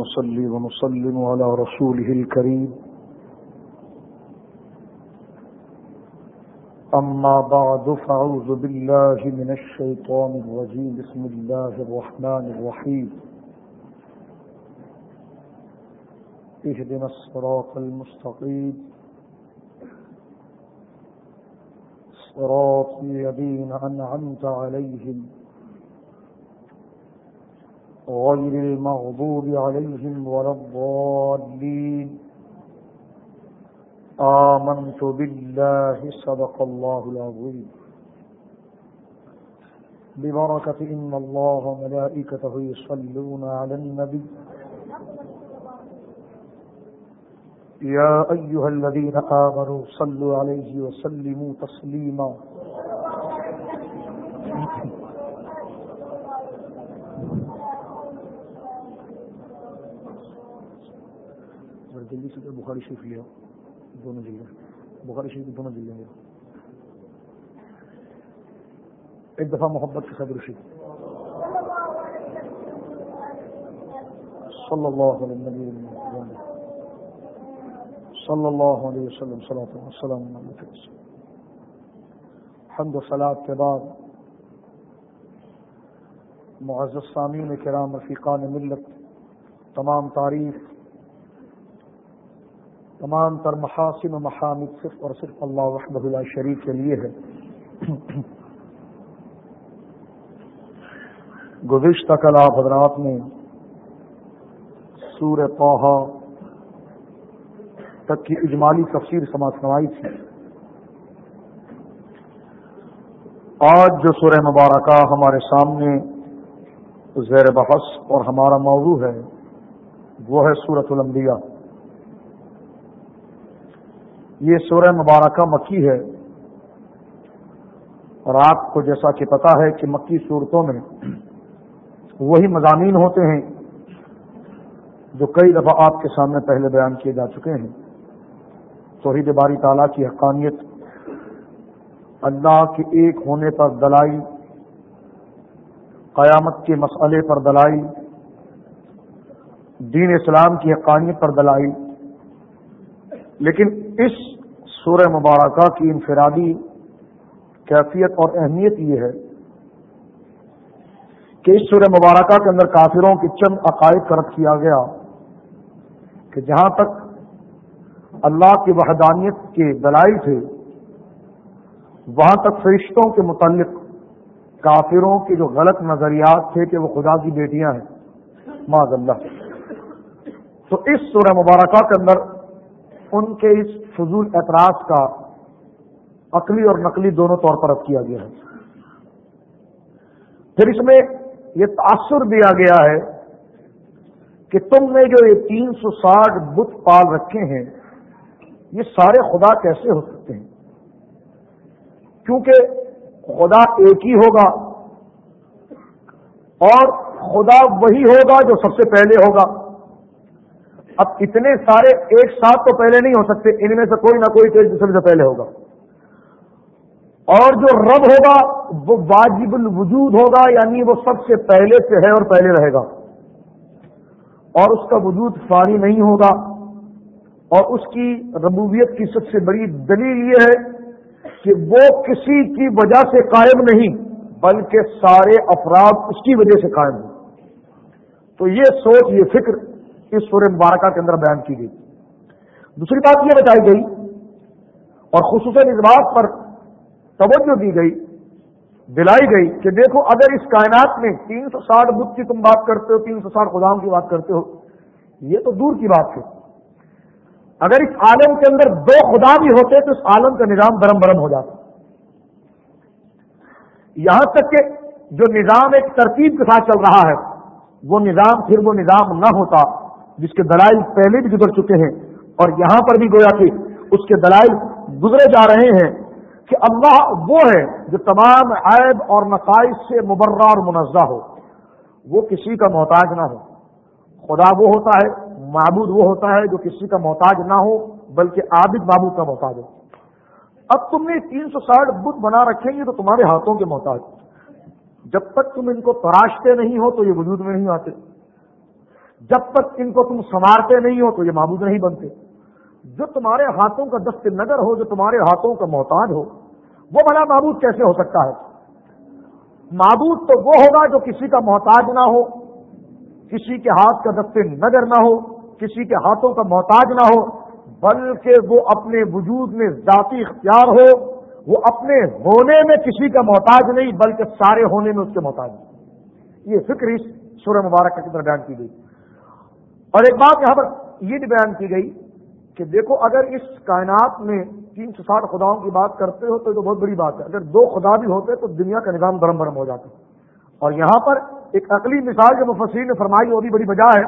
نصلي ونسلم على رسوله الكريم. أما بعد فعوذ بالله من الشيطان الرجيم. بسم الله الرحمن الرحيم. اهدنا الصراط المستقيم. صراط الذين أنعمت عليهم. غير المغضوب عليهم ولا الضالين. آمنت بالله صدق الله العظيم. ببركة إن الله ملائكته يصلون على النبي. يا أيها الذين آمنوا صلوا عليه وسلموا تسليما. جلدی سے بخاری شریف لیا، دونوں جلدیں بخاری شریف دونوں جلدیں لیا۔ ایک دفعہ محبت کے صدر شریف صلی اللہ علیہ وسلم۔ صلی اللہ علیہ وسلم صلاح السلام علیکم حمد و صلاح کے بعد معزز سامعین کرام، رفیقان ملت، تمام تعریف تمام تر محاسن و محامد صرف اور صرف اللہ وحدہ اللہ شریف کے لیے ہے۔ گزشتہ کل آپ حضرات نے سور توحا تک کی اجمالی تفسیر سماعت سنوائی تھی۔ آج جو سورہ مبارکہ ہمارے سامنے زیر بحث اور ہمارا موضوع ہے، وہ ہے سورت الانبیاء۔ یہ سورہ مبارکہ مکی ہے۔ اور آپ کو جیسا کہ پتا ہے کہ مکی صورتوں میں وہی مضامین ہوتے ہیں جو کئی دفعہ آپ کے سامنے پہلے بیان کیے جا چکے ہیں۔ توحید باری تعالیٰ کی حقانیت، اللہ کے ایک ہونے پر دلائی، قیامت کے مسئلے پر دلائی، دین اسلام کی حقانیت پر دلائی۔ لیکن اس سورہ مبارکہ کی انفرادی کیفیت اور اہمیت یہ ہے کہ اس سورہ مبارکہ کے اندر کافروں کے چند عقائد کرد کیا گیا کہ جہاں تک اللہ کی وحدانیت کے دلائل تھے، وہاں تک فرشتوں کے متعلق، کافروں کے جو غلط نظریات تھے کہ وہ خدا کی بیٹیاں ہیں، معذ اللہ۔ تو اس سورہ مبارکہ کے اندر ان کے اس فضول اعتراض کا عقلی اور نقلی دونوں طور پر رد کیا گیا ہے۔ پھر اس میں یہ تاثر دیا گیا ہے کہ تم نے جو یہ تین سو ساٹھ بت پال رکھے ہیں، یہ سارے خدا کیسے ہو سکتے ہیں؟ کیونکہ خدا ایک ہی ہوگا اور خدا وہی ہوگا جو سب سے پہلے ہوگا۔ اب اتنے سارے ایک ساتھ تو پہلے نہیں ہو سکتے، ان میں سے کوئی نہ کوئی تو ایک دوسرے سے پہلے ہوگا۔ اور جو رب ہوگا، وہ واجب الوجود ہوگا یعنی وہ سب سے پہلے سے ہے اور پہلے رہے گا۔ اور اس کا وجود فانی نہیں ہوگا۔ اور اس کی ربوبیت کی سب سے بڑی دلیل یہ ہے کہ وہ کسی کی وجہ سے قائم نہیں، بلکہ سارے افراد اس کی وجہ سے قائم ہیں تو یہ سوچ، یہ فکر اس سورہ مبارکہ کے اندر بیان کی گئی۔ دوسری بات یہ بتائی گئی اور خصوصاً اس بات پر توجہ دی گئی، دلائی گئی کہ دیکھو اگر اس کائنات میں تین سو ساٹھ بدھ کی تم بات کرتے ہو، تین سو ساٹھ خداؤں کی بات کرتے ہو، یہ تو دور کی بات ہے۔ اگر اس عالم کے اندر دو خدا بھی ہوتے تو اس عالم کا نظام برم برم ہو جاتا۔ یہاں تک کہ جو نظام ایک ترتیب کے ساتھ چل رہا ہے، وہ نظام پھر وہ نظام نہ ہوتا۔ جس کے دلائل پہلے بھی گزر چکے ہیں اور یہاں پر بھی گویا کہ اس کے دلائل گزرے جا رہے ہیں کہ اللہ وہ ہے جو تمام عیب اور نقائص سے مبرہ اور منزہ ہو۔ وہ کسی کا محتاج نہ ہو۔ خدا وہ ہوتا ہے، معبود وہ ہوتا ہے جو کسی کا محتاج نہ ہو، بلکہ عابد معبود کا محتاج ہو۔ اب تم نے تین سو ساٹھ بت بنا رکھیں گے تو تمہارے ہاتھوں کے محتاج۔ جب تک تم ان کو تراشتے نہیں ہو تو یہ وجود میں نہیں آتے۔ جب تک ان کو تم سنوارتے نہیں ہو تو یہ معبود نہیں بنتے۔ جو تمہارے ہاتھوں کا دست نگر ہو، جو تمہارے ہاتھوں کا محتاج ہو، وہ بڑا معبود کیسے ہو سکتا ہے؟ معبود تو وہ ہوگا جو کسی کا محتاج نہ ہو، کسی کے ہاتھ کا دست نگر نہ ہو، کسی کے ہاتھوں کا محتاج نہ ہو، بلکہ وہ اپنے وجود میں ذاتی اختیار ہو، وہ اپنے ہونے میں کسی کا محتاج نہیں، بلکہ سارے ہونے میں اس کے محتاج یہ فکر اس سورہ مبارک کے طرح بیان کی گئی۔ اور ایک بات یہاں پر یہ بھی بیان کی گئی کہ دیکھو اگر اس کائنات میں تین سو ساٹھ خداؤں کی بات کرتے ہو تو یہ تو بہت بڑی بات ہے۔ اگر دو خدا بھی ہوتے تو دنیا کا نظام درم برم ہو جاتا۔ اور یہاں پر ایک عقلی مثال جو مفسرین نے فرمائی وہ بھی بڑی وجہ ہے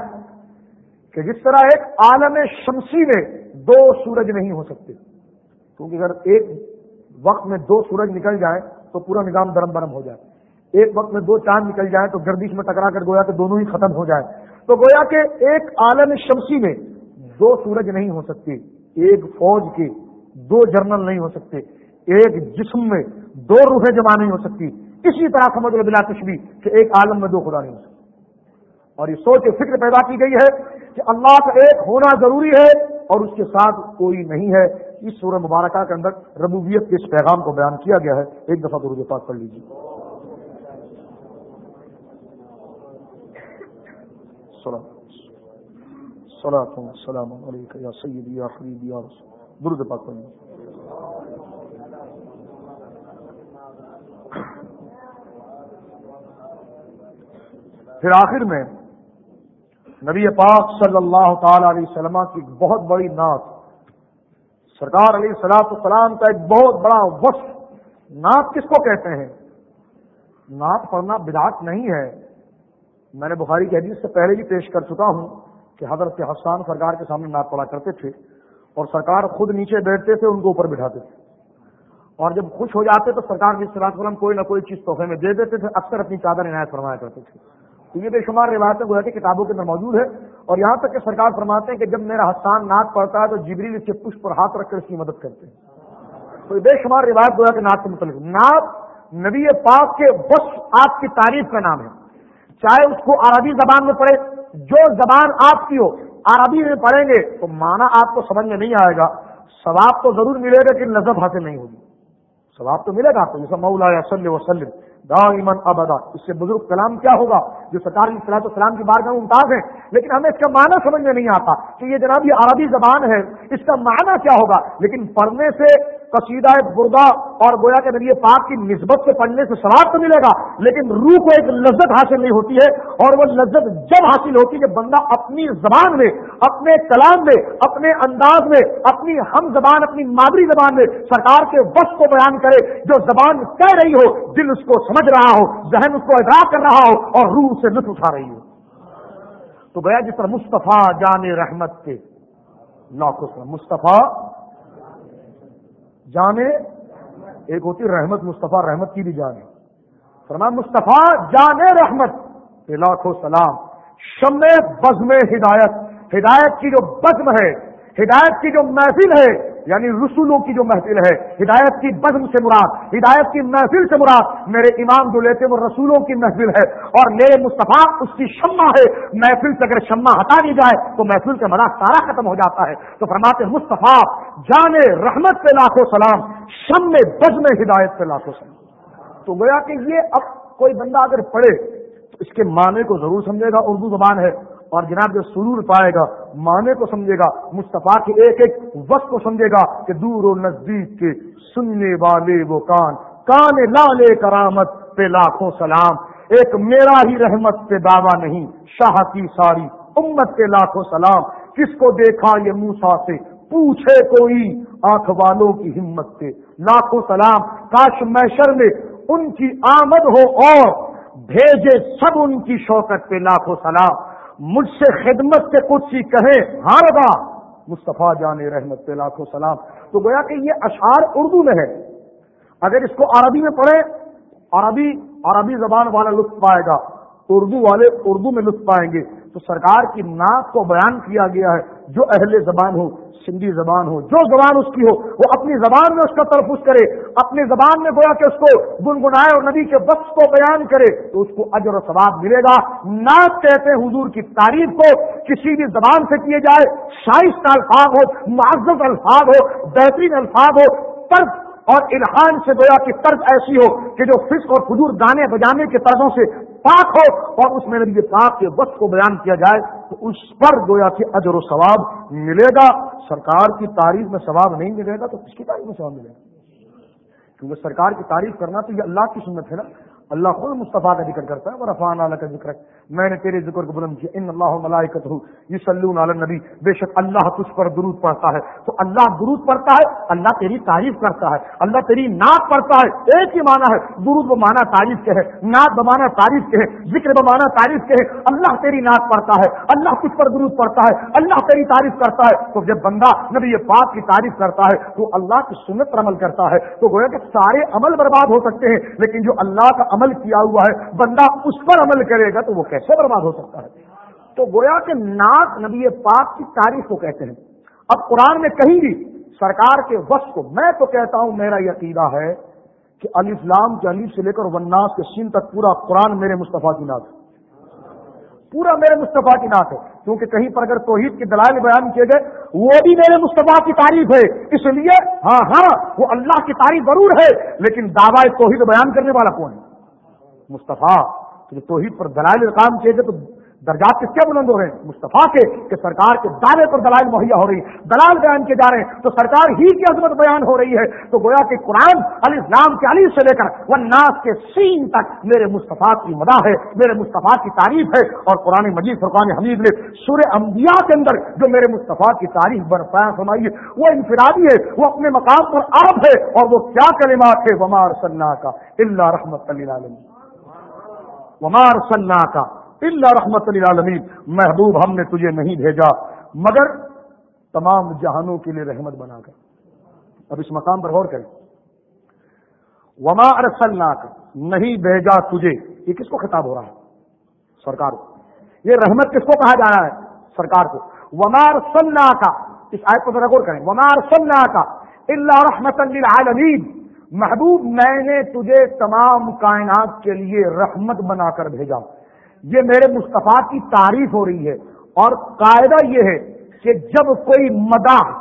کہ جس طرح ایک عالم شمسی میں دو سورج نہیں ہو سکتے، کیونکہ اگر ایک وقت میں دو سورج نکل جائے تو پورا نظام درم برم ہو جائے۔ ایک وقت میں دو چاند نکل جائے تو گردش میں ٹکرا کر گویا کہ دونوں ہی ختم ہو جائے تو گویا کہ ایک عالم شمسی میں دو سورج نہیں ہو سکتے، ایک فوج کے دو جرنل نہیں ہو سکتے، ایک جسم میں دو روحیں جمع نہیں ہو سکتی۔ اسی طرح سمجھ لو بلا کچھ بھی کہ ایک عالم میں دو خدا نہیں ہو سکتے۔ اور یہ سوچ فکر پیدا کی گئی ہے کہ اللہ کا ایک ہونا ضروری ہے اور اس کے ساتھ کوئی نہیں ہے۔ اس سورہ مبارکہ کے اندر ربوبیت کے اس پیغام کو بیان کیا گیا ہے۔ ایک دفعہ درود پاک پڑھ لیجیے۔ السلام علیکم یا سیدی یا حبیبی یا رسول درود پاک پڑھ لیجیے پھر آخر میں نبی پاک صلی اللہ تعالی علیہ وسلم کی ایک بہت بڑی نعت، سرکار علیہ سلاط السلام کا ایک بہت بڑا وصف، نعت کس کو کہتے ہیں؟ نعت پڑھنا بدعت نہیں ہے۔ میں نے بخاری کی حدیث سے پہلے بھی پیش کر چکا ہوں کہ حضرت حسان سرکار کے سامنے نعت پڑھا کرتے تھے اور سرکار خود نیچے بیٹھتے تھے، ان کو اوپر بٹھاتے تھے۔ اور جب خوش ہو جاتے تو سرکار علیہ صلاح وسلم کوئی نہ کوئی چیز تحفے میں دے دیتے تھے، اکثر اپنی چادر عنایت فرمایا کرتے تھے۔ تو یہ بے شمار روایتیں گویا کہ کتابوں کے اندر موجود ہے۔ اور یہاں تک کہ سرکار فرماتے ہیں کہ جب میرا حسان ناک پڑتا ہے تو جبریل اس کے پشپ پر ہاتھ رکھ کر اس کی مدد کرتے ہیں۔ تو یہ بے شمار روایت گویا کہ ناک کے متعلق۔ ناک نبی پاک کے بس آپ کی تعریف کا نام ہے۔ چاہے اس کو عربی زبان میں پڑھے، جو زبان آپ کی ہو، عربی میں پڑھیں گے تو مانا آپ کو سمجھ میں نہیں آئے گا۔ ثواب تو ضرور ملے گا کہ لذت حاصل نہیں ہوگی۔ ثواب تو ملے گا آپ کو جیسا مولا صلی وسلم دائمن ابدا۔ اس سے بزرگ کلام کیا ہوگا؟ جو سرکار صلاحت السلام کی بار ممتاز ہے لیکن ہمیں اس کا معنی سمجھ میں نہیں آتا کہ یہ جناب یہ عربی زبان ہے، اس کا معنی کیا ہوگا؟ لیکن پڑھنے سے قصیدہ بردا اور گویا کے نبی پاک کی نسبت سے پڑھنے سے سواب تو ملے گا، لیکن روح کو ایک لذت حاصل نہیں ہوتی ہے اور وہ لذت جب حاصل ہوتی ہے کہ بندہ اپنی زبان میں، اپنے کلام میں، اپنے انداز میں، اپنی ہم زبان، اپنی مادری زبان میں سرکار کے وقت کو بیان کرے، جو زبان کہہ رہی ہو، دل اس کو سمجھ رہا ہو، ذہن اس کو ادا کر رہا ہو اور روح سے لطف اٹھا رہی ہو۔ تو گیا جس طرح مصطفیٰ جان رحمت کے، لاکھوں مصطفیٰ جانے ایک ہوتی رحمت، مصطفیٰ رحمت کی بھی جانے فرمان مصطفیٰ جانے رحمت لاکھوں سلام۔ شم بزم ہدایت ہدایت کی جو بزم ہے، ہدایت کی جو محفل ہے یعنی رسولوں کی جو محفل ہے، ہدایت کی بزم سے مراد، ہدایت کی محفل سے مراد میرے امام جو لیتے وہ رسولوں کی محفل ہے۔ اور میرے مصطفیٰ اس کی شمع ہے۔ محفل سے اگر شمع ہٹا دی جائے، تو محفل کا مزہ سارا ختم ہو جاتا ہے۔ تو فرماتے مصطفیٰ، جان رحمت پہ لاکھوں سلام شم بزم ہدایت پہ لاکھوں سلام۔ تو گویا کہ یہ اب کوئی بندہ اگر پڑھے، تو اس کے معنی کو ضرور سمجھے گا، اردو زبان ہے۔ اور جناب جو سرور پائے گا، معنی کو سمجھے گا، مصطفیٰ کے ایک ایک وقت کو سمجھے گا کہ دور و نزدیک کے سننے والے وہ کان کان لالے کرامت پہ لاکھوں سلام، ایک میرا ہی رحمت پہ دعویٰ نہیں، شاہ کی ساری امت کے لاکھوں سلام، کس کو دیکھا یہ موسا سے؟ پوچھے کوئی آنکھ والوں کی ہمت سے لاکھوں سلام، کاش میشر میں ان کی آمد ہو اور بھیجے سب ان کی شوکت پہ لاکھوں سلام۔ مجھ سے خدمت سے کچھ ہی کہے ہاں ربا، مصطفیٰ جان رحمت پہ لاکھوں سلام۔ تو گویا کہ یہ اشعار اردو میں ہے۔ اگر اس کو عربی میں پڑھے عربی عربی زبان والا لطف پائے گا۔ اردو والے اردو میں لطف پائیں گے۔ تو سرکار کی نعت کو بیان کیا گیا ہے۔ جو اہل زبان ہو، سندھی زبان ہو، جو زبان اس کی ہو، وہ اپنی زبان میں اس کا تلفظ کرے، اپنی زبان میں گویا کہ اس کو گنگنائے اور نبی کے وقت کو بیان کرے، تو اس کو اجر و ثواب ملے گا۔ نعت کہتے ہیں حضور کی تعریف کو، کسی بھی زبان سے کیے جائے، شائستہ الفاظ ہو معذت الفاظ ہو، بہترین الفاظ ہو، طرز اور الحان سے گویا کی طرز ایسی ہو کہ جو فسق اور فجور گانے بجانے کے طرزوں سے پاک ہو اور اس میں نبی پاک کے وقت کو بیان کیا جائے تو اس پر گویا کہ اجر و ثواب ملے گا۔ سرکار کی تعریف میں ثواب نہیں ملے گا تو کس کی تعریف میں ثواب ملے گا؟ کیونکہ سرکار کی تعریف کرنا تو یہ اللہ کی سنت ہے نا۔ اللہ خود مصطفیٰ کا ذکر کرتا ہے اور رفان اللہ کا ذکر میں نے تیرے ذکر کو بلند کیا۔ ان اللہ ملائکت ہوں یہ سلون علی نبی بے شک اللہ تجھ پر درود پڑھتا ہے۔ تو اللہ درود پڑھتا ہے، اللہ تیری تعریف کرتا ہے۔ اللہ تیری نعت پڑھتا ہے۔ ایک ہی معنی ہے، درود بمانا تعریف کے ہے، نعت بمانا تعریف کے ہے، ذکر بمانا تعریف کے ہے۔ اللہ تیری نعت پڑھتا ہے، اللہ تجھ پر درود پڑھتا ہے، اللہ تیری تعریف کرتا ہے۔ تو جب بندہ نبی پاک کی تعریف کرتا ہے، تو اللہ کی سنت پر عمل کرتا ہے۔ تو گویا کہ سارے عمل برباد ہو سکتے ہیں، لیکن جو اللہ کا عمل کیا ہوا ہے، بندہ اس پر عمل کرے گا تو وہ کیسے برباد ہو سکتا ہے؟ تو گویا کہ ناک نبی پاک کی تاریخ کو کہتے ہیں۔ اب قرآن میں کہیں بھی سرکار کے وقت کو، میں تو کہتا ہوں میرا یہ عقیدہ ہے کہ علی اسلام کے علی سے لے کر وناس کے سین تک پورا قرآن میرے مصطفیٰ کی نعت پورا میرے مصطفیٰ کی نعت ہے۔ کیونکہ کہیں پر اگر توحید کے دلائل بیان کیے گئے، وہ بھی میرے مصطفیٰ کی تعریف ہے۔ اس لیے ہاں ہاں وہ اللہ کی تعریف ضرور ہے، لیکن دعوی توحید بیان کرنے والا کون ہے؟ مصطفیٰ، تو توحید پر دلائل کام کیے گئے تو درجات کس کے بلند ہو رہے ہیں؟ مصطفیٰ کے، کہ سرکار کے دعوے پر دلائل مہیا ہو رہی ہے دلال بیان کیے جا رہے ہیں، تو سرکار ہی کی عظمت بیان ہو رہی ہے۔ تو گویا کہ قرآن علی اسلام کے علی سے لے کر وہ کے سین تک میرے مصطفیٰ کی مدا ہے، میرے مصطفیٰ کی تعریف ہے۔ اور قرآن مجید فرقان حمید نے سورہ انبیاء کے اندر جو میرے مصطفیٰ کی تعریف برپایا فرمائی ہے، وہ انفرادی ہے، وہ اپنے مقام پر آپ ہے، اور وہ کیا کلمات ہے ومار سننا کا اللہ رحمت اللہ ومار سننا کا اللہ رحمت العالمین محبوب ہم نے تجھے نہیں بھیجا، مگر تمام جہانوں کے لیے رحمت بنا کر۔ اب اس مقام پر غور کریں۔ وما ارسلنا کا نہیں بھیجا تجھے۔ یہ کس کو خطاب ہو رہا ہے؟ سرکار کو۔ یہ رحمت کس کو کہا جا رہا ہے؟ سرکار کو۔ ومار سلنا کا اس آیت کو ذرا غور کریں۔ ومار سلنا کا اللہ رحمت للعالمین محبوب میں نے تجھے تمام کائنات کے لیے رحمت بنا کر بھیجا۔ یہ میرے مصطفیٰ کی تعریف ہو رہی ہے اور قاعدہ یہ ہے کہ جب کوئی مداح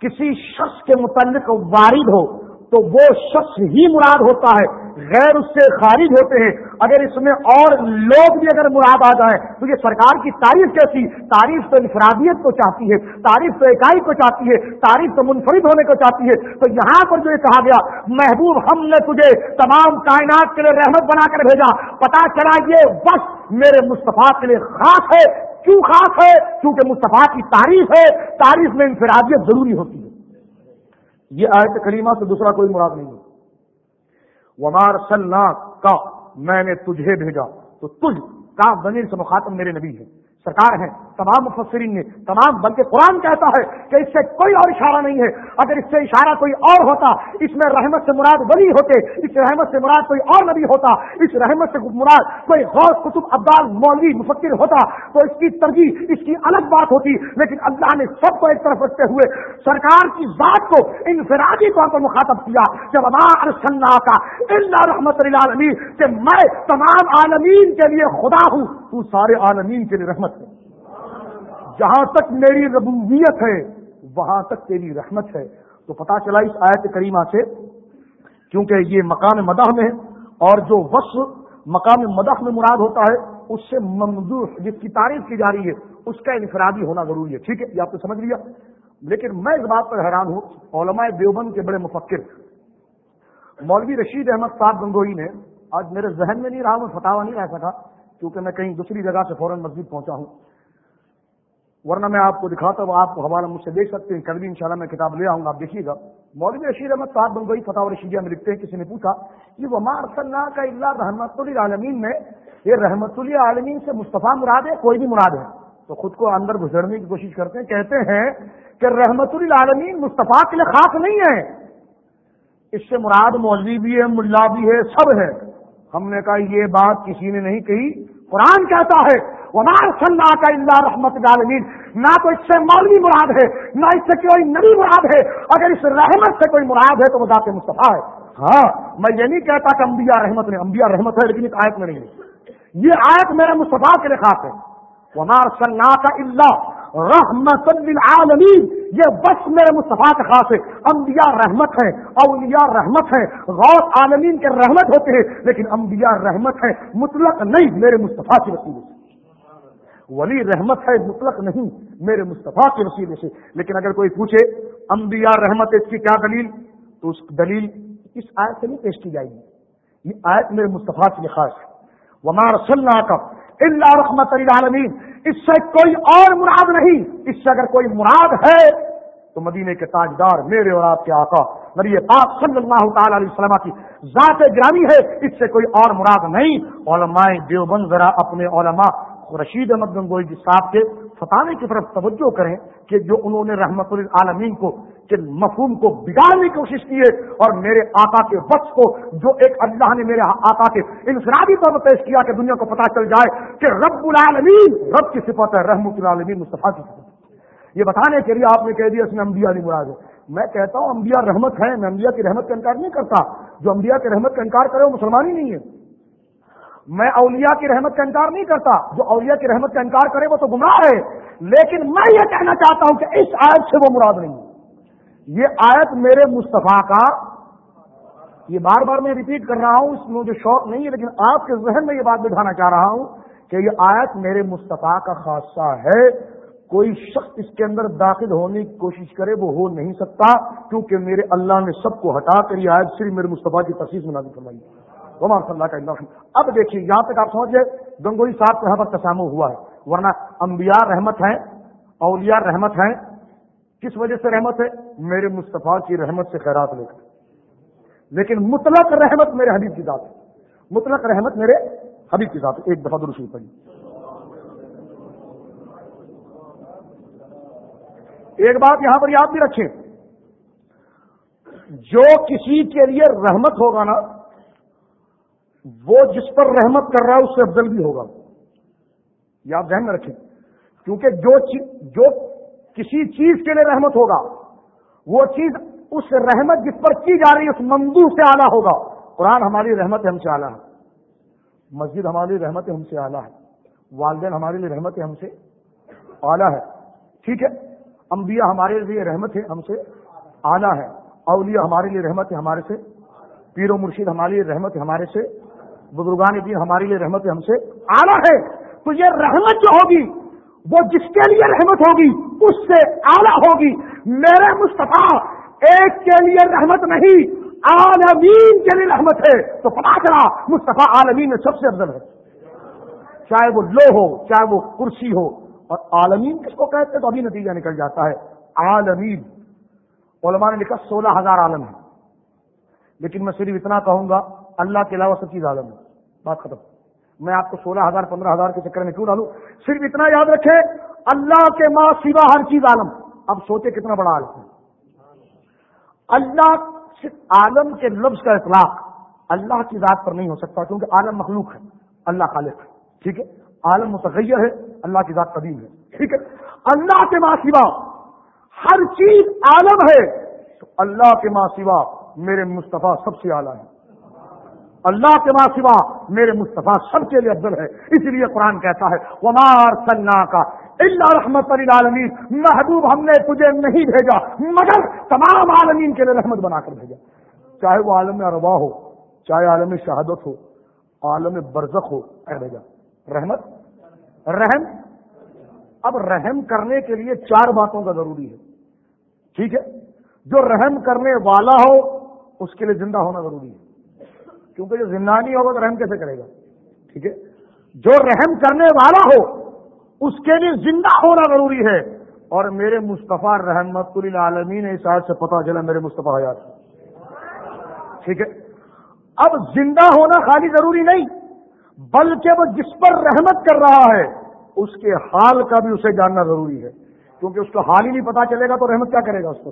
کسی شخص کے متعلق وارد ہو تو وہ شخص ہی مراد ہوتا ہے۔ غیر اس سے خارج ہوتے ہیں۔ اگر اس میں اور لوگ بھی اگر مراد آ جائیں، تو یہ سرکار کی تعریف کیسی؟ تعریف تو انفرادیت کو چاہتی ہے، تعریف تو اکائی کو چاہتی ہے، تعریف تو منفرد ہونے کو چاہتی ہے۔ تو یہاں پر جو یہ کہا گیا، محبوب ہم نے تجھے تمام کائنات کے لیے رحمت بنا کر بھیجا۔ پتا چلا یہ بس میرے مصطفیٰ کے لیے خاص ہے۔ کیوں خاص ہے؟ کیونکہ مصطفیٰ کی تعریف ہے۔ تعریف میں انفرادیت ضروری ہوتی ہے۔ یہ آیت کریمہ سے دوسرا کوئی مراد نہیں ہے۔ ومار صلاح کا میں نے تجھے بھیجا۔ تو تجھ کا ضمیر سے مخاطب میرے نبی ہے سرکار ہیں۔ تمام مفسرین نے، تمام، بلکہ قرآن کہتا ہے کہ اس سے کوئی اور اشارہ نہیں ہے۔ اگر اس سے اشارہ کوئی اور ہوتا، اس میں رحمت سے مراد ولی ہوتے، اس رحمت سے مراد کوئی اور نبی ہوتا، اس رحمت سے مراد کوئی غور کتب عبدال مولوی مفکر ہوتا، تو اس کی ترجیح، اس کی الگ بات ہوتی۔ لیکن اللہ نے سب کو ایک طرف رکھتے ہوئے سرکار کی ذات کو انفرادی طور پر مخاطب کیا، جب اللہ کا اللہ رحمت اللہ کہ میں تمام عالمین کے لیے خدا ہوں، تو سارے عالمین کے لیے رحمت ہے۔ جہاں تک میری ربوبیت ہے، وہاں تک تیری رحمت ہے۔ تو پتا چلا اس آیت کریمہ سے، کیونکہ یہ مقام مدح میں اور جو وصف مقام مدح میں مراد ہوتا ہے، اس سے ممدوح جس کی تعریف کی جا رہی ہے، اس کا انفرادی ہونا ضروری ہے۔ ٹھیک ہے، یہ آپ نے سمجھ لیا۔ لیکن میں اس بات پر حیران ہوں، علماء دیوبند کے بڑے مفکر۔ مولوی رشید احمد صاحب گنگوئی نے، آج میرے ذہن میں نہیں رہا، میں فتوا نہیں رہ سکا، کیونکہ میں کہیں دوسری جگہ سے فوراً مسجد پہنچا ہوں۔ ورنہ میں آپ کو دکھاتا ہوں، آپ کو حوالہ مجھ سے دیکھ سکتے ہیں، کل بھی انشاءاللہ میں کتاب لے آؤں گا، آپ دیکھیے گا۔ مولوی رشید احمد صاحب بنگوئی فتح اور رشیدیہ میں لکھتے ہیں، کسی نے پوچھا، یہ ومار صلاح کا اللہ رحمت العالمین میں، یہ رحمت عالمین سے مصطفیٰ مراد ہے، کوئی بھی مراد ہے؟ تو خود کو اندر گزرنے کی کوشش کرتے ہیں، کہتے ہیں کہ رحمت العالمین مصطفیٰ کے لیے خاص نہیں ہے۔ اس سے مراد مولوی بھی ہے، ملا بھی ہے، سب ہے۔ ہم نے کہا، یہ بات کسی نے نہیں کہی، قرآن کہتا ہے۔ ہمارا سننا کا اللہ رحمت عالمین نہ تو اس سے مولوی مراد ہے، نہ اس سے کوئی نبی مراد ہے. اگر اس رحمت سے کوئی مراد ہے تو وہ ذات مصطفیٰ ہے. ہاں میں یہ نہیں کہتا کہ انبیاء رحمت نے انبیاء رحمت ہے لیکن اس آیت میں نہیں یہ آیت میرے مصطفیٰ کے لیے خاص ہے. ہمارا سننا کا اللہ رحمت للعالمین یہ بس میرے مصطفیٰ کا خاص ہے. انبیاء رحمت ہے، اولیاء رحمت ہے. غور عالمین کے رحمت ہوتے ہیں، لیکن انبیاء رحمت ہے، مطلق نہیں میرے مصطفیٰ کی وسیلے سے ولی رحمت ہے، مطلق نہیں، میرے مصطفیٰ کے وسیلے سے۔ لیکن اگر کوئی پوچھے، انبیاء رحمت اس کی کیا دلیل؟ تو اس دلیل اس آیت سے نہیں پیش کی جائے گی۔ یہ آیت میرے مصطفیٰ کی خاص ہے۔ ومار صلی کا اللہ رحمت العالمین اس سے کوئی اور مراد نہیں۔ اس سے اگر کوئی مراد ہے، تو مدینے کے تاجدار، میرے اور آپ کے آقا، نبی پاک صلی اللہ تعالی علیہ وسلم کی ذات گرامی ہے۔ اس سے کوئی اور مراد نہیں۔ علماء دیوبند ذرا اپنے علماء رشید احمد گنگوئی جی صاحب کے فتانے کی طرف توجہ کریں کہ جو انہوں نے رحمت العالمین کو کہ مفہوم کو بگاڑنے کی کوشش کی ہے اور میرے آقا کے وقت کو، جو ایک اللہ نے میرے آقا کے انفرادی طور پر پیش کیا کہ دنیا کو پتا چل جائے کہ رب العالمین، رب کی صفت ہے، رحمت العالمین مصطفیٰ کی صفت یہ بتانے کے لیے آپ نے کہہ دیا اس میں انبیاء نہیں مراد ہے۔ میں کہتا ہوں انبیاء رحمت ہے میں انبیاء کی رحمت کا انکار نہیں کرتا۔ جو انبیاء کی رحمت کا انکار کرے وہ مسلمان ہی نہیں ہے۔ میں اولیاء کی رحمت کا انکار نہیں کرتا۔ جو اولیاء کی رحمت کا انکار کرے وہ تو گمراہ ہے۔ لیکن میں یہ کہنا چاہتا ہوں کہ اس آیت سے وہ مراد نہیں۔ یہ آیت میرے مصطفیٰ کا یہ بار بار میں ریپیٹ کر رہا ہوں، اس میں مجھے شوق نہیں ہے، لیکن آپ کے ذہن میں یہ بات بٹھانا چاہ رہا ہوں کہ یہ آیت میرے مصطفیٰ کا خاصہ ہے۔ کوئی شخص اس کے اندر داخل ہونے کی کوشش کرے وہ ہو نہیں سکتا، کیونکہ میرے اللہ نے سب کو ہٹا کر یہ آیت صرف میرے مصطفیٰ کی تصویر میں نازل کروائی وما صلی اللہ کا اللہ اب دیکھیے، یہاں تک آپ سمجھے گنگوئی صاحب کو یہاں پر تسامو ہوا ہے، ورنہ انبیاء رحمت ہیں، اولیاء رحمت ہیں، کس وجہ سے رحمت ہے؟ میرے مصطفیٰ کی رحمت سے خیرات لے کر۔ لیکن مطلق رحمت میرے حبیب کی ذات ہے۔ مطلق رحمت میرے حبیب کی ذات ہے۔ ایک دفعہ درشی پڑی ایک بات یہاں پر یاد بھی رکھیں، جو کسی کے لیے رحمت ہوگا نا وہ جس پر رحمت کر رہا ہے، اس سے افضل بھی ہوگا۔ یہ آپ ذہن میں رکھیں، کیونکہ جو جو کسی چیز کے لیے رحمت ہوگا، وہ چیز اس رحمت جس پر کی جا رہی ہے، اس مندو سے آلہ ہوگا۔ قرآن ہماری رحمت ہم سے آلہ ہے۔ مسجد ہماری رحمت ہم سے آلہ ہے۔ والدین ہمارے لیے رحمت ہم سے آلہ ہے۔ ٹھیک ہے؟ انبیاء ہمارے لیے رحمت ہے ہم سے آلہ ہے۔ اولیاء ہمارے لیے رحمت ہے ہمارے سے، پیر و مرشید ہمارے لیے رحمت ہے ہمارے سے بزرگان دین ہمارے لیے رحمت ہم سے آنا ہے۔ تو یہ رحمت جو ہوگی، وہ جس کے لیے رحمت ہوگی، اس سے اعلیٰ ہوگی۔ میرے مصطفیٰ، ایک کے لیے رحمت نہیں، عالمین کے لیے رحمت ہے۔ تو پتا چلا، مصطفیٰ عالمین میں سب سے افضل ہے۔ چاہے وہ لو ہو، چاہے وہ کرسی ہو، اور عالمین کس کو کہتے تو ابھی نتیجہ نکل جاتا ہے۔ عالمین۔ علماء نے لکھا سولہ ہزار عالم ہے لیکن میں صرف اتنا کہوں گا اللہ کے علاوہ سب چیز عالم ہے۔ بات ختم۔ میں آپ کو سولہ ہزار، پندرہ ہزار کے چکر میں کیوں ڈالوں؟ صرف اتنا یاد رکھے اللہ کے ماں سوا ہر چیز عالم۔ اب سوچے کتنا بڑا عالم ہے۔ اللہ صرف عالم کے لفظ کا اطلاق اللہ کی ذات پر نہیں ہو سکتا، کیونکہ عالم مخلوق ہے، اللہ خالق ہے۔ ٹھیک ہے؟ عالم متغیر ہے، اللہ کی ذات قدیم ہے۔ ٹھیک ہے؟ اللہ کے ماں سوا ہر چیز عالم ہے، تو اللہ کے ماں سوا میرے مصطفیٰ سب سے اعلیٰ ہے اللہ کے ماں سوا میرے مصطفیٰ سب کے لیے افضل ہے۔ اس لیے قرآن کہتا ہے ومار سنا کا اللہ رحمت عالمین محبوب ہم نے تجھے نہیں بھیجا، مگر تمام عالمین کے لیے رحمت بنا کر بھیجا۔ چاہے وہ عالم اروا ہو، چاہے عالم شہادت ہو، عالم برزخ ہو، اے بھیجا۔ رحمت؟ رحم؟ اب رحم کرنے کے لیے چار باتوں کا ضروری ہے۔ ٹھیک ہے؟ جو رحم کرنے والا ہو، اس کے لیے زندہ ہونا ضروری ہے۔ کیونکہ جو زندہ نہیں ہوگا تو رحم کیسے کرے گا؟ ٹھیک ہے؟ جو رحم کرنے والا ہو، اس کے لیے زندہ ہونا ضروری ہے۔ اور میرے مصطفیٰ رحمت العالمین اس آج سے پتا چلا میرے مصطفیٰ حیات۔ ٹھیک ہے؟ اب زندہ ہونا خالی ضروری نہیں، بلکہ وہ جس پر رحمت کر رہا ہے، اس کے حال کا بھی اسے جاننا ضروری ہے۔ کیونکہ اس کو حال ہی نہیں پتا چلے گا تو رحمت کیا کرے گا اس پر؟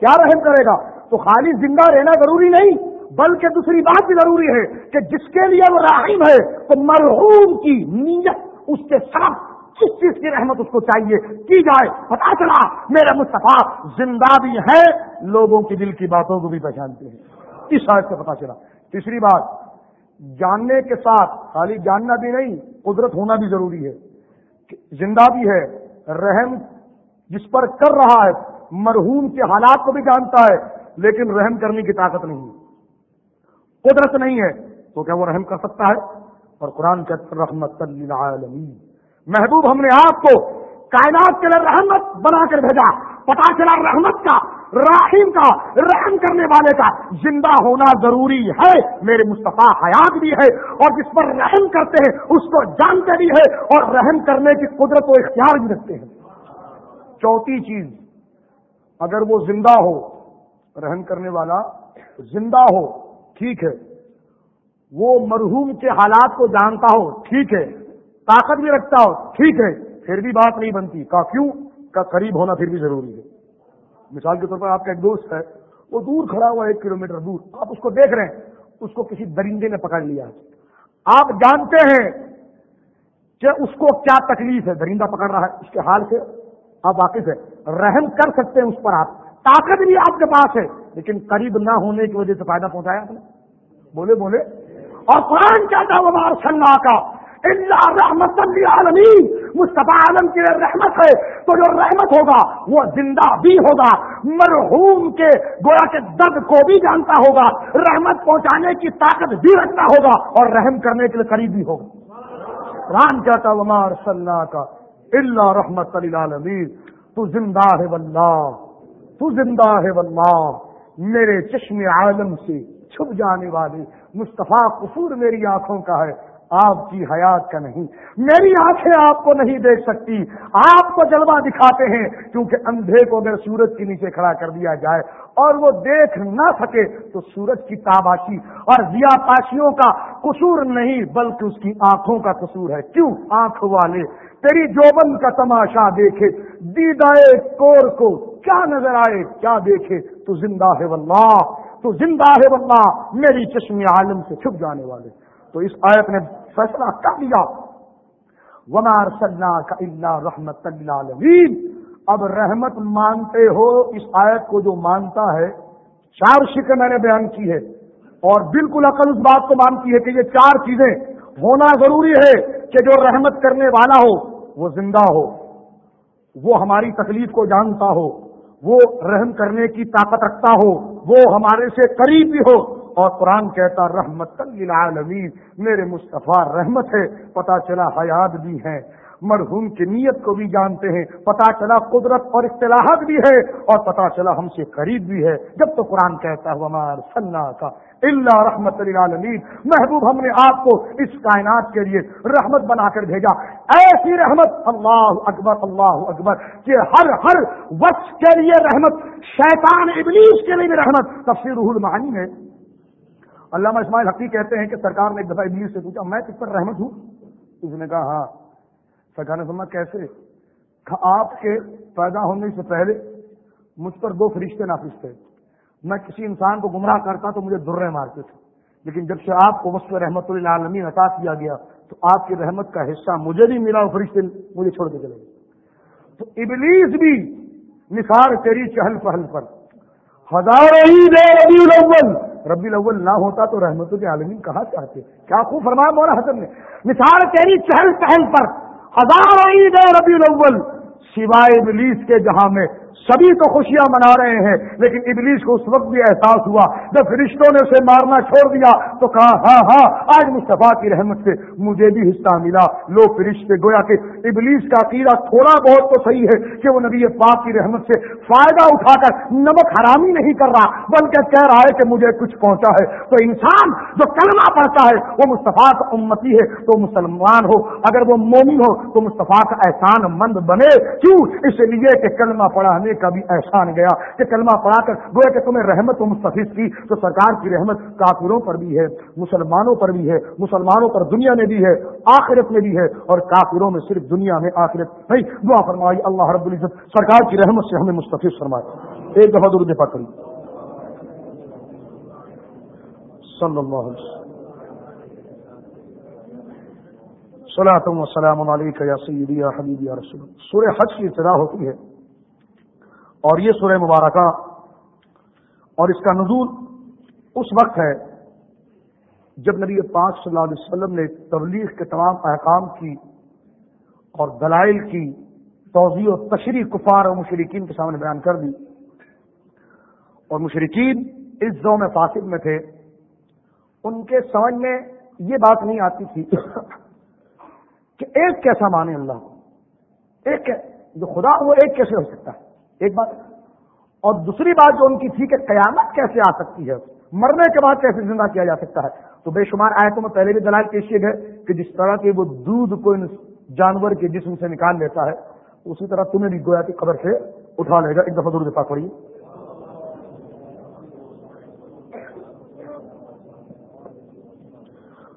کیا رحم کرے گا؟ تو خالی زندہ رہنا ضروری نہیں۔ بلکہ دوسری بات بھی ضروری ہے کہ جس کے لیے وہ راہم ہے تو مرحوم کی نیت، اس کے ساتھ کس چیز کی رحمت اس کو چاہیے؟ کی جائے؟ پتا چلا، میرے مصطفیٰ زندہ بھی ہے لوگوں کی دل کی باتوں کو بھی پہچانتے ہیں۔ اس شاید سے پتا چلا۔ تیسری بات، جاننے کے ساتھ، خالی جاننا بھی نہیں، قدرت ہونا بھی ضروری ہے۔ زندہ بھی ہے، رحم جس پر کر رہا ہے، مرحوم کے حالات کو بھی جانتا ہے، لیکن رحم کرنے کی طاقت نہیں۔ قدرت نہیں ہے تو کیا وہ رحم کر سکتا ہے؟ اور قرآن کے رحمت للعالمین۔ محبوب ہم نے آپ کو کائنات کے لیے رحمت بنا کر بھیجا، پتا چلا رحمت کا راہم کا، رحم کرنے والے کا۔ زندہ ہونا ضروری ہے، میرے مصطفیٰ حیات بھی ہے، اور جس پر رحم کرتے ہیں، اس کو جانتے بھی ہے اور رحم کرنے کی قدرت و اختیار بھی رکھتے ہیں۔ چوتھی چیز، اگر وہ زندہ ہو، رحم کرنے والا زندہ ہو ٹھیک ہے۔ وہ مرحوم کے حالات کو جانتا ہو، ٹھیک ہے۔ طاقت بھی رکھتا ہو، ٹھیک ہے۔ پھر بھی بات نہیں بنتی۔ کا کیوں؟ کا قریب ہونا پھر بھی ضروری ہے۔ مثال کے طور پر آپ کا ایک دوست ہے، وہ دور کھڑا ہوا ایک کلو میٹر دور۔ آپ اس کو دیکھ رہے ہیں، اس کو کسی درندے نے پکڑ لیا آپ جانتے ہیں کہ اس کو کیا تکلیف ہے۔ درندہ پکڑ رہا ہے، اس کے حال سے آپ واقف ہے رحم کر سکتے ہیں اس پر آپ۔ طاقت بھی آپ کے پاس ہے، لیکن قریب نہ ہونے کی وجہ سے فائدہ پہنچایا آپ نے۔ بولے بولے اور قرآن کیا تھا وہ سننا کا اللہ رحمت عالمین مصطفیٰ عالم کی رحمت ہے، تو جو رحمت ہوگا، وہ زندہ بھی ہوگا۔ مرحوم کے گویا کے درد کو بھی جانتا ہوگا۔ رحمت پہنچانے کی طاقت بھی رکھتا ہوگا اور رحم کرنے کے لیے قریب بھی ہوگا۔ قرآن کہتا ومار صلاح کا اللہ رحمت عالمین تو زندہ ہے واللہ۔ تو زندہ ہے واللہ۔ میرے چشم عالم سے چھپ جانے والے مصطفیٰ، قصور میری آنکھوں کا ہے۔ آپ کی حیات کا نہیں۔ میری آنکھیں آپ کو نہیں دیکھ سکتی۔ آپ کو جلوہ دکھاتے ہیں کیونکہ اندھے کو اگر سورج کے نیچے کھڑا کر دیا جائے۔ اور وہ دیکھ نہ سکے تو سورج کی تاباشی۔ اور ضیا پاشیوں کا قصور نہیں، بلکہ اس کی آنکھوں کا قصور ہے۔ کیوں؟ آنکھ والے، تیری جوبن کا تماشا دیکھے۔ دیدائے کور کو کیا نظر آئے؟ کیا دیکھے؟ تو زندہ ہے واللہ۔ تو زندہ ہے واللہ میری چشمی عالم سے چھپ جانے والے۔ تو اس آیت نے فیصلہ کر دیا ومار سلنا کا اللہ رحمت اب رحمت مانتے ہو اس آیت کو جو مانتا ہے۔ چار شکر میں نے بیان کی ہے اور بالکل عقل اس بات کو مانتی ہے کہ یہ چار چیزیں ہونا ضروری ہے کہ جو رحمت کرنے والا ہو، وہ زندہ ہو۔ وہ ہماری تکلیف کو جانتا ہو۔ وہ رحم کرنے کی طاقت رکھتا ہو، وہ ہمارے سے قریب بھی ہو۔ اور قرآن کہتا رحمت للعالمین، میرے مصطفیٰ رحمت ہے پتا چلا حیات بھی ہے مرحوم کی نیت کو بھی جانتے ہیں، پتا چلا قدرت اور اصطلاحات بھی ہے اور پتا چلا ہم سے قریب بھی ہے جب تو قرآن کہتا ہے ہمار سنا کا اللہ رحمت للعالمین محبوب، ہم نے آپ کو اس کائنات کے لیے رحمت بنا کر بھیجا۔ ایسی رحمت، اللہ اکبر اللہ اکبر، کہ ہر ہر وقت کے لیے رحمت، شیطان ابلیس کے لیے بھی رحمت۔ تفسیر روح المعانی ہے علامہ اسماعیل حقی کہتے ہیں کہ سرکار نے ایک دفعہ ابلیس سے پوچھا، میں کس پر رحمت ہوں؟ اس نے کہا ہاں سرکار نے کیسے؟ آپ کے پیدا ہونے سے پہلے مجھ پر دو فرشتے نافذ تھے۔ میں کسی انسان کو گمراہ کرتا تو مجھے درے مارتے تھے۔ لیکن جب سے آپ کو وصف رحمت اللہ عالمی عطا کیا گیا، تو آپ کی رحمت کا حصہ مجھے بھی ملا وہ فرشتے مجھے چھوڑ کے چلے گئے۔ تو ابلیس بھی نثار تیری چہل پہل پر۔ ہزاروں ربی الاول۔ ربی الاول نہ ہوتا تو رحمت کے عالمین کہاں چاہتے کیا خوب فرمایا مولا حسن نے۔ مثال تیری چہل پہل پر۔ ہزار عید ربی الاول سوائے ابلیس کے جہاں میں سبھی تو خوشیاں منا رہے ہیں، لیکن ابلیس کو اس وقت بھی احساس ہوا، جب فرشتوں نے اسے مارنا چھوڑ دیا تو کہا ہاں ہاں آج مصطفیٰ کی رحمت سے مجھے بھی حصہ ملا۔ لو فرشتے گویا کہ ابلیس کا عقیدہ تھوڑا بہت تو صحیح ہے کہ وہ نبی پاک کی رحمت سے فائدہ اٹھا کر نمک حرامی نہیں کر رہا، بلکہ کہہ رہا ہے کہ مجھے کچھ پہنچا ہے۔ تو انسان جو کلمہ پڑھتا ہے، وہ مصطفیٰ کا امتی ہے، تو مسلمان ہو۔ اگر وہ مومن ہو، تو مصطفیٰ کا احسان مند بنے۔ کیوں اس لیے کہ کلمہ پڑھانے کا بھی احسان گیا کہ کلمہ پڑھا کر گویا کہ تمہیں رحمت و مستفید کی تو سرکار کی رحمت کافروں پر بھی ہے، مسلمانوں پر بھی ہے، مسلمانوں پر دنیا میں بھی ہے، آخرت میں بھی ہے اور کافروں میں صرف دنیا میں آخرت نہیں۔ دعا فرمائی، اللہ رب العزت سرکار کی رحمت سے ہمیں مستفید فرمائے۔ ایک دفعہ درد پکڑی صلی اللہ علیہ صلاحتم وسلام علیکم یا سیدی یا حبیبی یا رسول۔ سورہ حج کی ابتدا ہوتی ہے۔ اور یہ سورہ مبارکہ اور اس کا نزول اس وقت ہے جب نبی پاک صلی اللہ علیہ وسلم نے تبلیغ کے تمام احکام کی اور دلائل کی توضیع و تشریح کفار اور مشرقین کے سامنے بیان کر دی۔ اور مشرقین اس زوم فاصد میں تھے۔ ان کے سمجھ میں یہ بات نہیں آتی تھی کہ ایک کیسا مانے اللہ ایک جو خدا وہ ایک کیسے ہو سکتا ہے؟ ایک بات۔ اور دوسری بات جو ان کی تھی کہ قیامت کیسے آ سکتی ہے، مرنے کے بعد کیسے زندہ کیا جا سکتا ہے۔ تو بے شمار آئے تو میں پہلے بھی دلائل پیش کیے گئے کہ جس طرح کے وہ دودھ کو جانور کے جسم سے نکال لیتا ہے، اسی طرح تمہیں بھی گویا کی قبر سے اٹھا لے گا ایک دفعہ درد پاک پڑی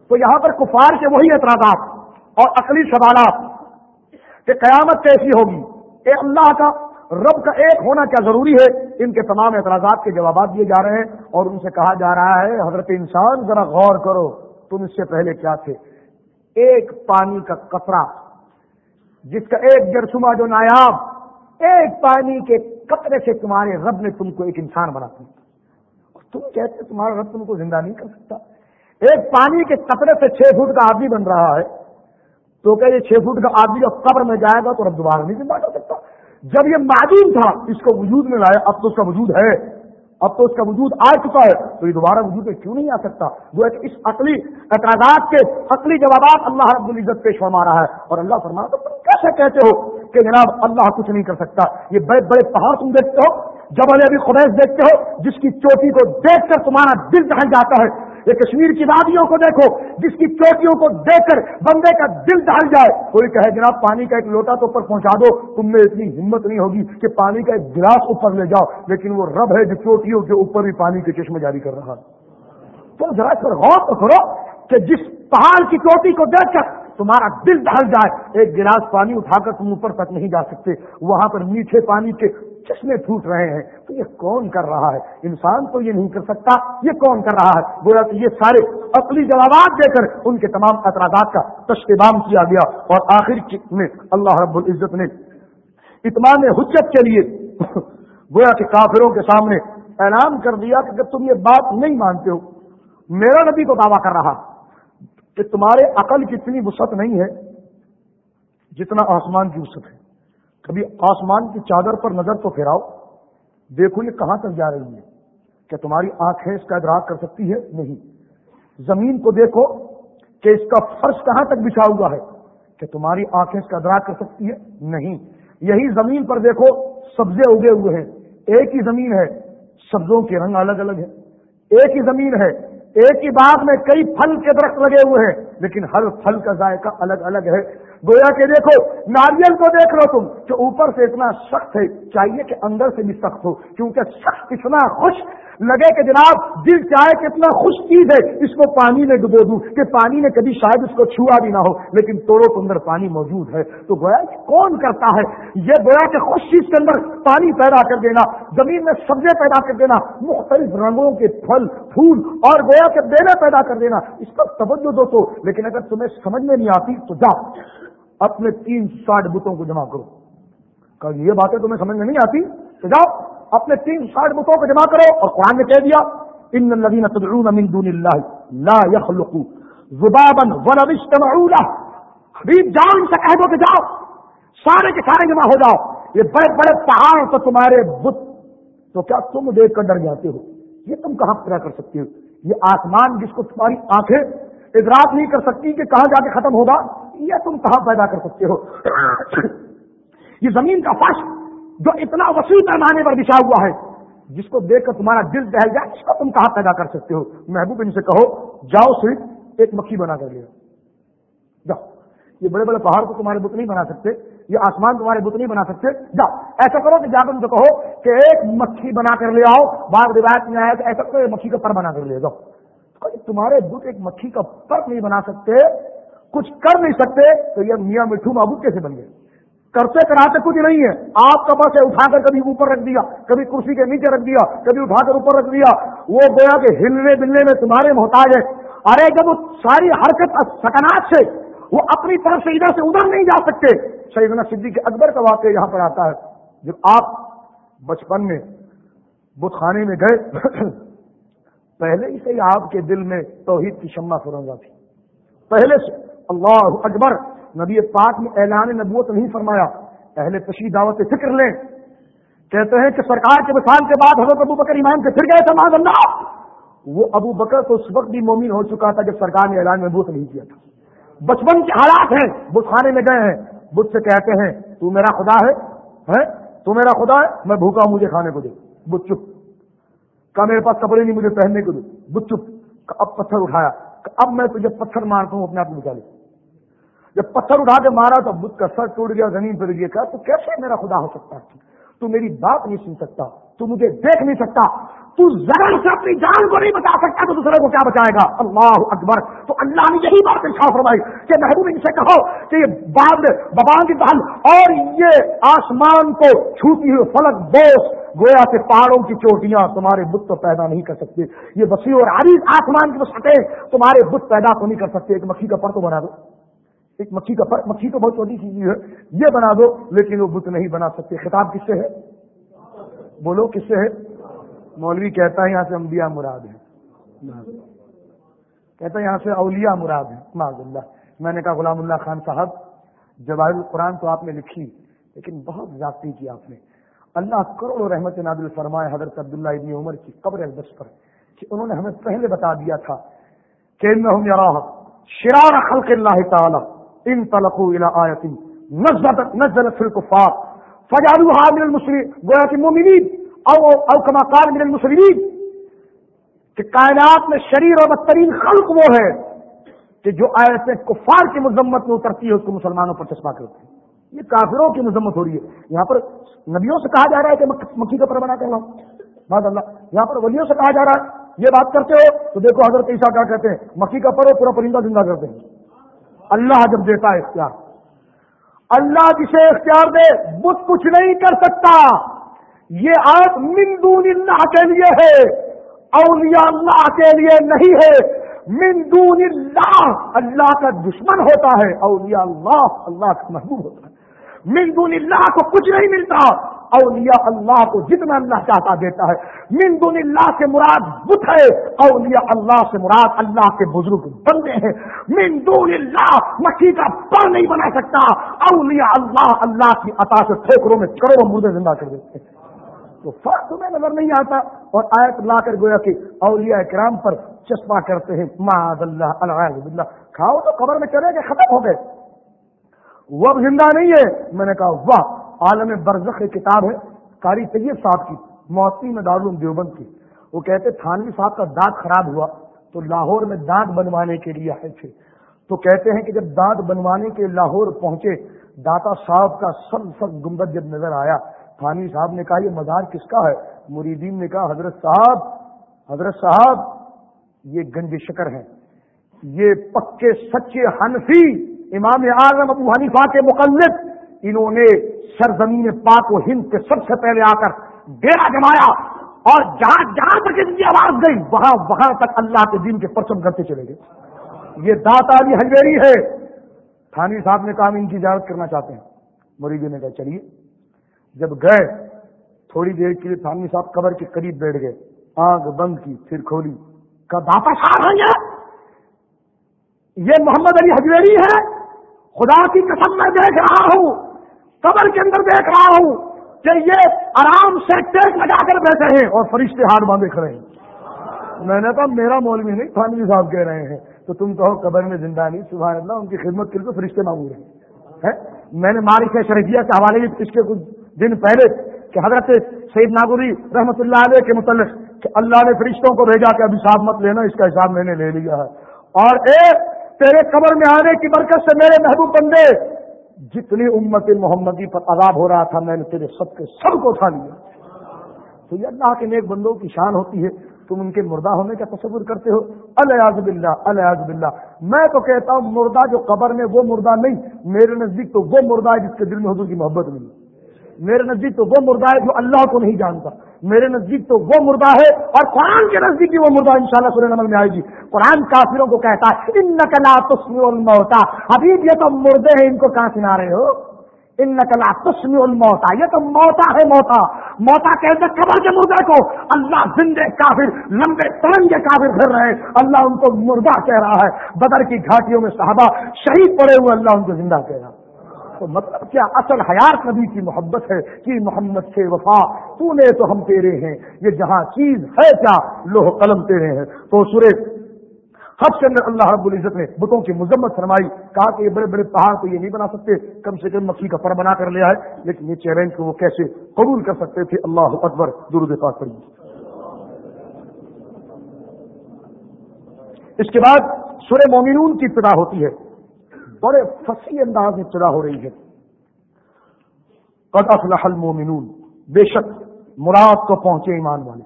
تو یہاں پر کفار کے وہی اعتراضات اور عقلی سوالات کہ قیامت کیسی ہوگی۔ اے اللہ کا رب کا ایک ہونا کیا ضروری ہے؟ ان کے تمام اعتراضات کے جوابات دیے جا رہے ہیں اور ان سے کہا جا رہا ہے، حضرت انسان ذرا غور کرو، تم اس سے پہلے کیا تھے؟ ایک پانی کا قطرہ جس کا ایک جرسما جو نایاب، ایک پانی کے قطرے سے تمہارے رب نے تم کو ایک انسان بنا دیا۔ تم کہتے تمہارا رب تم کو زندہ نہیں کر سکتا۔ ایک پانی کے قطرے سے چھ فٹ کا آدمی بن رہا ہے۔ تو کہ یہ چھ فٹ کا آدمی جب قبر میں جائے گا تو رب دوبارہ نہیں زندہ کر سکتا؟ جب یہ معدوم تھا اس کو وجود میں لایا، اب تو اس کا وجود ہے۔ اب تو اس کا وجود آ چکا ہے۔ تو یہ دوبارہ وجود میں کیوں نہیں آ سکتا؟ وہ ایک اس عقلی اعتراضات کے عقلی جوابات اللہ رب العزت پیش فرما رہا ہے۔ اور اللہ فرما تو تم کیسے کہتے ہو کہ جناب اللہ کچھ نہیں کر سکتا؟ یہ بڑے بڑے پہاڑ تم دیکھتے ہو۔ جب ابھی خبیص دیکھتے ہو، جس کی چوٹی کو دیکھ کر تمہارا دل دہل جاتا ہے، یہ کشمیر کی وادیوں کو دیکھو، جس کی چوٹیوں کو دیکھ کر بندے کا دل ڈال جائے۔ کوئی کہے، جناب، پانی کا ایک لوٹا تو اوپر پہنچا دو، تم میں اتنی ہمت نہیں ہوگی کہ پانی کا ایک گلاس اوپر لے جاؤ، لیکن وہ رب ہے جو چوٹیوں کے اوپر بھی پانی کے چشمے جاری کر رہا تو ذرا اس پر غور تو کرو کہ جس پہاڑ کی چوٹی کو دیکھ کر تمہارا دل ڈھل جائے، ایک گلاس پانی اٹھا کر تم اوپر تک نہیں جا سکتے۔ وہاں پر میٹھے پانی کے چشمے پھوٹ رہے ہیں تو یہ کون کر رہا ہے؟ انسان تو یہ نہیں کر سکتا، یہ کون کر رہا ہے؟ گویا کہ یہ سارے اپنی جوابات دے کر ان کے تمام اعتراضات کا تشتبام کیا گیا اور آخر میں اللہ رب العزت نے اتمان حجت کے لیے گویا کہ کافروں کے سامنے اعلان کر دیا کہ جب تم یہ بات نہیں مانتے ہو، میرا نبی کو دعویٰ کر رہا کہ تمہارے عقل کی اتنی وسعت نہیں ہے جتنا آسمان کی وسعت ہے۔ کبھی آسمان کی چادر پر نظر تو پھیراؤ، دیکھو یہ کہاں تک جا رہی ہے، کیا تمہاری آنکھیں اس کا ادراک کر سکتی ہے؟ نہیں۔ زمین کو دیکھو کہ اس کا فرش کہاں تک بچھا ہوا ہے کہ تمہاری آنکھیں اس کا ادراک کر سکتی ہے؟ نہیں۔ یہی زمین پر دیکھو سبزے اگے ہوئے ہیں۔ ایک ہی زمین ہے، سبزوں کے رنگ الگ الگ ہے ایک ہی زمین ہے، ایک ہی باغ میں کئی پھل کے درخت لگے ہوئے ہیں، لیکن ہر پھل کا ذائقہ الگ الگ ہے۔ گویا کہ دیکھو، ناریل کو دیکھ لو تم کہ اوپر سے اتنا سخت ہے، چاہیے کہ اندر سے بھی سخت ہو، کیونکہ سخت اتنا خوش لگے کہ جناب، دل چاہے کہ اتنا خوش چیز ہے، اس کو پانی میں ڈبو دوں، کہ پانی نے کبھی شاید اس کو چھوا بھی نہ ہو، لیکن توڑو تو اندر پانی موجود ہے۔ تو گویا کہ کون کرتا ہے؟ یہ گویا کہ خوش چیز کے اندر پانی پیدا کر دینا، زمین میں سبزے پیدا کر دینا، مختلف رنگوں کے پھل، پھول، اور گویا کے بیلے پیدا کر دینا۔ اس پر توجہ دو تو، لیکن اگر تمہیں سمجھ میں نہیں آتی تو جاؤ۔ اپنے تین ساٹھ بتوں کو جمع کرو۔ کہ یہ باتیں تمہیں سمجھ میں نہیں آتی؟ تو جاؤ، اپنے تین ساٹھ بتوں کو جمع کرو اور قرآن نے کہہ دیا، ان الذين تدعون من دون الله لا يخلقوا ذبابا ولا اجتمعوا له۔ حبیب جاؤ ان سے کہہ دو کہ جاؤ، سارے کے سارے جمع ہو جاؤ۔ یہ بڑے بڑے پہاڑ تو تمہارے بت۔ تو کیا تم دیکھ کر ڈر جاتے ہو؟ یہ تم کہاں پیدا کر سکتے ہو؟ یہ آسمان جس کو تمہاری آنکھیں ادراک نہیں کر سکتی کہ کہاں جا کے ختم ہوگا؟ یہ تم کہاں پیدا کر سکتے ہو؟ یہ زمین کا فرش جو اتنا وسیع پیمانے پر بچھا ہوا ہے، جس کو دیکھ کر تمہارا دل دہل جائے اس کو تم کہاں پیدا کر سکتے ہو؟ محبوب ان سے کہو، جاؤ صرف ایک مکھی بنا کر لیا جاؤ۔ یہ بڑے بڑے پہاڑ کو تمہارے بت نہیں بنا سکتے، یہ آسمان تمہارے بت نہیں بنا سکتے۔ جاؤ۔ ایسا کرو کہ جا کر ان سے کہو کہ ایک مکھی بنا کر لے آؤ۔ بعض روایت میں آیا کہ ایسا کرو مکھی کا پر بنا کر لے جاؤ۔ تمہارے بت ایک مکھی کا پر نہیں بنا سکتے۔ کچھ کر نہیں سکتے، تو یہ میاں مٹھو محبوب کیسے بن گئے؟ کرتے کراتے کچھ نہیں ہے آپ کا بس اٹھا کر کبھی اوپر رکھ دیا، کبھی کرسی کے نیچے رکھ دیا، کبھی اٹھا کر اوپر رکھ دیا۔ وہ گویا کہ ہلنے بلنے میں تمہارے محتاج ہے ارے، جب ساری حرکت سکنات سے وہ اپنی طرف سے ادھر سے ادھر نہیں جا سکتے، سیدنا صدیق اکبر کا واقعہ یہاں پر آتا ہے۔ جب آپ بچپن میں بت خانے میں گئے، پہلے ہی سے آپ کے دل میں توحید کی شمع فرنگا تھی۔ پہلے سے۔ اللہ اکبر، نبی پاک نے اعلان نبوت نہیں فرمایا۔ پہلے تشریح دعوت فکر لیں۔ کہتے ہیں کہ سرکار کے مثال کے بعد حضرت ابو بکر ایمان سے پھر گئے تھے معذ اللہ۔ وہ ابو بکر تو اس وقت بھی مومن ہو چکا تھا جب سرکار نے اعلان نبوت نہیں کیا تھا۔ بچپن کے حالات ہیں، بت خانے میں گئے ہیں۔ بت سے کہتے ہیں، تو میرا خدا ہے تو میرا خدا ہے، میں بھوکا ہوں، مجھے کھانے کو دے۔ بت چپ۔ کا میرے پاس کپڑے نہیں، مجھے پہننے کو دے۔ بت چپ۔ اب پتھر اٹھایا۔ اب میں تجھے پتھر مارتا ہوں، اپنے آپ کو بچا لے جب پتھر اٹھا کے مارا تو بدھ کا سر ٹوٹ گیا، زمین پر کہا، تو کیسے میرا خدا ہو سکتا ہے؟ تو میری بات نہیں سن سکتا، تو مجھے دیکھ نہیں سکتا۔ تو ذرا سے اپنی جان کو نہیں بتا سکتا تو دوسرے کو کیا بچائے گا؟ اللہ اکبر۔ تو اللہ نے یہی بات فرمائی کہ محبوب ان سے کہو کہ یہ باد ببان کی بہن اور یہ آسمان کو چھوتی ہوئی فلک بوس گویا سے پہاڑوں کی چوٹیاں تمہارے بت تو پیدا نہیں کر سکتے یہ وسیع اور عریض آسمان کی وسعتیں تمہارے بت پیدا تو نہیں کر سکتے ایک مکھی کا پر تو بنا دو۔ ایک مکھی کا پر مکھی تو بہت چھوٹی چیز ہے۔ یہ بنا دو، لیکن وہ بت نہیں بنا سکتے۔ خطاب کس سے ہے؟ بولو، کس سے ہے؟ مولوی کہتا ہے یہاں سے انبیاء مراد ہے کہتا ہے یہاں سے اولیاء مراد ہے معذ اللہ۔ میں نے کہا، غلام اللہ خان صاحب، جواہر القرآن تو آپ نے لکھی، لیکن بہت ذاتی کی آپ نے۔ اللہ کروڑ رحمت نادل فرمائے حضرت عبداللہ ابن عمر کی قبر اقدس پر، کہ انہوں نے ہمیں پہلے بتا دیا تھا کہ انہم یراہ شرار خلق اللہ تعالی ان تلقوا الى آیت نزلت نزلت فی الکفار، فجعلوها من المسلمین گویا کہ مومنین او او کما قال من المسلمین کہ کائنات میں شریر اور بدترین خلق وہ ہے کہ جو آیتیں کفار کی مذمت میں اترتی ہے اس کو مسلمانوں پر چسپا کرتے ہیں۔ یہ کافروں کی مذمت ہو رہی ہے۔ یہاں پر نبیوں سے کہا جا رہا ہے کہ مکھی کا پر بنا کر لاؤ بات اللہ یہاں پر ولیوں سے کہا جا رہا ہے، یہ بات کرتے ہو تو دیکھو حضرت عیسیٰ کیا کہتے ہیں۔ مکھی کا پرو پورا پرندہ زندہ کرتے ہیں۔ اللہ جب دیتا ہے اختیار۔ اللہ جسے اختیار دے، بت کچھ نہیں کر سکتا۔ یہ آج من دون اللہ کے لیے ہے، اولیاء اللہ کے لیے نہیں ہے۔ من دون اللہ اللہ کا دشمن ہوتا ہے، اولیاء اللہ اللہ کا محبوب ہوتا ہے۔ من دون اللہ کو کچھ نہیں ملتا، اولیاء اللہ کو جتنا اللہ چاہتا دیتا ہے۔ من دون اللہ سے مراد بت ہے، اولیاء اللہ سے مراد اللہ کے بزرگ بندے ہیں۔ من دون اللہ مکھی کا پر نہیں بنا سکتا، اولیاء اللہ اللہ کی عطا سے ٹھوکروں میں کروڑوں مردے زندہ کر دیتے ہیں۔ تو فرق تمہیں نظر نہیں آتا۔ اور آیت لا کر گویا کہ اولیاء کرام پر چسپا کرتے ہیں۔ معاذ اللہ اللہ کھاؤ تو قبر میں چلے گئے، ختم ہو گئے۔ وہ اب زندہ نہیں ہے۔ میں نے کہا، واہ، عالم برزخ کی کتاب ہے۔ کاری طیب صاحب کی، موتی میں دارالعلوم دیوبند کی۔ وہ کہتے، تھانوی صاحب کا دانت خراب ہوا۔ تو لاہور میں دانت بنوانے کے لیے آئے تھے۔ تو کہتے ہیں کہ جب دانت بنوانے کے لاہور پہنچے، داتا صاحب کا سب سب گنبد جب نظر آیا۔ تھانی صاحب نے کہا، یہ مزار کس کا ہے؟ مریدین نے کہا، حضرت صاحب حضرت صاحب، یہ گنج شکر ہیں یہ پکے سچے حنفی امام اعظم ابو حنیفہ کے مقلد، انہوں نے سرزمین پاک و ہند کے سب سے پہلے آ کر ڈیرا جمایا اور جہاں جہاں تک ان کی آواز گئی، وہاں وہاں تک اللہ کے دین کے پرچم کرتے چلے گئے. یہ داتا علی ہنگیری ہے۔ تھانی صاحب نے کہا ان کی اجازت کرنا چاہتے ہیں. مریدی نے کہا، چلیے. جب گئے، تھوڑی دیر کے لیے تھانی صاحب قبر کے قریب بیٹھ گئے۔ آگ بند کی، پھر کھولی۔ کا داتا صاحب ہیں۔ یہ محمد علی حجویری ہے۔ خدا کی قسم میں دیکھ رہا ہوں، قبر کے اندر دیکھ رہا ہوں کہ یہ آرام سے ٹیک لگا کر بیٹھے ہیں اور فرشتے ہاتھ باندھے کھڑے ہیں۔ میں نے کہا، میرا مولوی نہیں، تھانوی صاحب کہہ رہے ہیں۔ تو تم کہو، قبر میں زندہ نہیں، سبحان اللہ، ان کی خدمت کے لیے فرشتے مانگ رہے ہیں؟ میں نے مالک شریفیہ کے حوالے سے پچھلے کچھ دن پہلے کہ حضرت سعید ناگوری رحمت اللہ علیہ کے متعلق کہ اللہ نے فرشتوں کو بھیجا کہ ابھی صاحب مت لینا، اس کا حساب میں نے لے لیا ہے۔ اور ایک تیرے قبر میں آنے کی برکت سے میرے محبوب بندے، جتنی امت محمدی پر عذاب ہو رہا تھا، میں نے تیرے سب کے سب کو اٹھا لیا۔ تو یہ اللہ کے نیک بندوں کی شان ہوتی ہے۔ تم ان کے مردہ ہونے کا تصور کرتے ہو۔ الیاز بلّہ الیاز بلّہ میں تو کہتا ہوں، مردہ جو قبر میں، وہ مردہ نہیں، میرے نزدیک تو وہ مردہ ہے جس کے دل میں حضور کی محبت نہیں۔ میرے نزدیک تو وہ مردہ ہے جو اللہ کو نہیں جانتا۔ میرے نزدیک تو وہ مردہ ہے اور قرآن کے نزدیک بھی وہ مردہ ان شاء اللہ سورہ نمل میں آئے گی۔ قرآن کافروں کو کہتا ہے ان نقلا تسمی الموتا ابھی یہ تو مردے ہیں، ان کو کہاں سنا رہے ہو؟ ان نقلا تسمی الموتا یہ تو موتا ہے موتا موتا کہتے قبر کے مردے کو۔ اللہ زندے کافر، لمبے ترنگے کافر پھر رہے اللہ ان کو مردہ کہہ رہا ہے۔ بدر کی گھاٹیوں میں صحابہ شہید پڑے ہوئے، اللہ ان کو زندہ کہہ رہا ہے۔ تو مطلب کیا اصل حیات نبی کی محبت ہے کہ محمد سے وفا، تو نے تو ہم تیرے ہیں، یہ جہاں چیز ہے کیا، لوہ قلم تیرے ہیں۔ تو سورے حب کے اندر اللہ رب العزت نے بتوں کی مذمت فرمائی، کہا کہ یہ بڑے بڑے پہاڑ تو یہ نہیں بنا سکتے، کم سے کم مکھی کا پر بنا کر لیا ہے لیکن یہ چیلنج کو وہ کیسے قبول کر سکتے تھے؟ اللہ اکبر، درود پاک پڑی اس کے بعد سورہ مومنون کی ابتدا ہوتی ہے۔ بڑے فصیح انداز میں چڑا ہو رہی ہے۔ قد افلح المومنون بے شک مراد کو پہنچے ایمان والے۔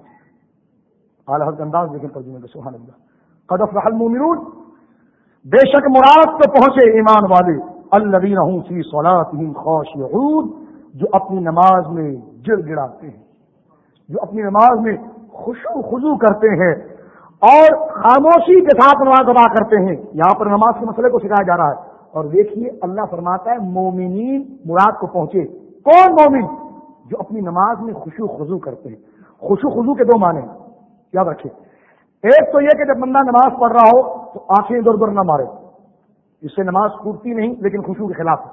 اعلی حضرت انداز لیکن ترجمے میں سبحان اللہ۔ قد افلح المومنون بے شک مراد کو پہنچے ایمان والے۔ الذین هم فی صلاتهم خاشعون۔ جو اپنی نماز میں گر گڑاتے ہیں۔ جو اپنی نماز میں خوشو خضو کرتے ہیں۔ اور خاموشی کے ساتھ نماز ادا کرتے ہیں۔ یہاں پر نماز کے مسئلے کو سکھایا جا رہا ہے۔ اور دیکھیے اللہ فرماتا ہے مومنین مراد کو پہنچے۔ کون مومن؟ جو اپنی نماز میں خوشو خزو کرتے ہیں۔ خوشو خزو کے دو معنی یاد رکھے ایک تو یہ کہ جب بندہ نماز پڑھ رہا ہو تو آنکھیں ادھر ادھر نہ مارے۔ اس سے نماز پھوٹتی نہیں، لیکن خوشو کے خلاف ہے۔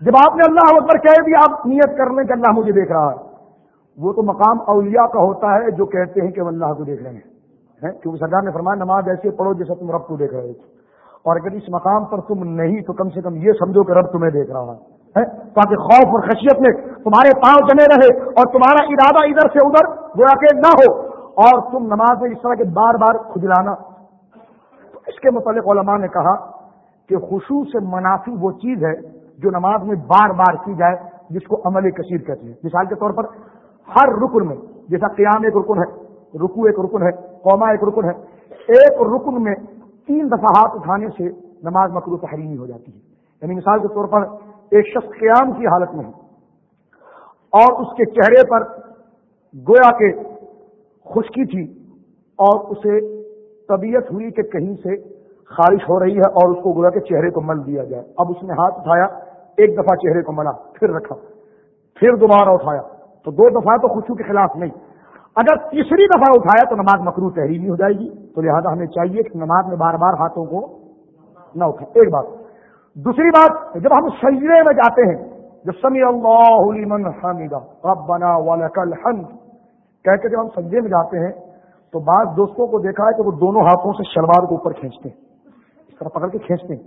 جب آپ نے اللہ اکبر کہہ بھی آپ نیت کر لیں کہ اللہ مجھے دیکھ رہا ہے۔ وہ تو مقام اولیاء کا ہوتا ہے جو کہتے ہیں کہ وہ اللہ کو دیکھ رہے ہیں۔ کیونکہ سرکار نے فرمایا، نماز ایسے پڑھو جیسے تم رب کو دیکھ رہے تھے۔ اور اگر اس مقام پر تم نہیں تو کم سے کم یہ سمجھو کہ رب تمہیں دیکھ رہا ہے۔ تاکہ خوف اور خشیت میں تمہارے پاؤں جمے رہے اور تمہارا ارادہ ادھر سے ادھر گویا کہ نہ ہو۔ اور تم نماز میں اس طرح کے بار بار کھجلانا۔ تو اس کے متعلق علماء نے کہا کہ خوشو سے منافی وہ چیز ہے جو نماز میں بار بار کی جائے، جس کو عمل کثیر کہتے ہیں۔ مثال کے طور پر ہر رکن میں، جیسا قیام ایک رکن ہے رکو ایک رکن ہے قوما ایک رکن ہے، ایک رکن میں تین دفعہ ہاتھ اٹھانے سے نماز مکرو تحریمی ہو جاتی ہے۔ یعنی مثال کے طور پر ایک شخص قیام کی حالت میں ہے اور اس کے چہرے پر گویا کے خشکی تھی اور اسے طبیعت ہوئی کہ کہیں سے خارش ہو رہی ہے اور اس کو گویا کے چہرے کو مل دیا جائے۔ اب اس نے ہاتھ اٹھایا، ایک دفعہ چہرے کو ملا، پھر رکھا، پھر دوبارہ اٹھایا۔ تو دو دفعہ تو خوشو کے خلاف نہیں۔ اگر تیسری دفعہ اٹھایا تو نماز مکرو تحریری ہو جائے گی۔ تو لہذا ہمیں چاہیے کہ نماز میں بار بار ہاتھوں کو نہ اٹھائیں۔ ایک بات۔ دوسری بات، جب ہم سجدے میں جاتے ہیں جو سمی اللہ لمن حمیدہ ربنا ولک الحمد کہہ کے جب ہم سجدے میں جاتے ہیں، تو بعض دوستوں کو دیکھا ہے کہ وہ دونوں ہاتھوں سے شلوار کو اوپر کھینچتے ہیں۔ اس طرح پکڑ کے کھینچتے ہیں،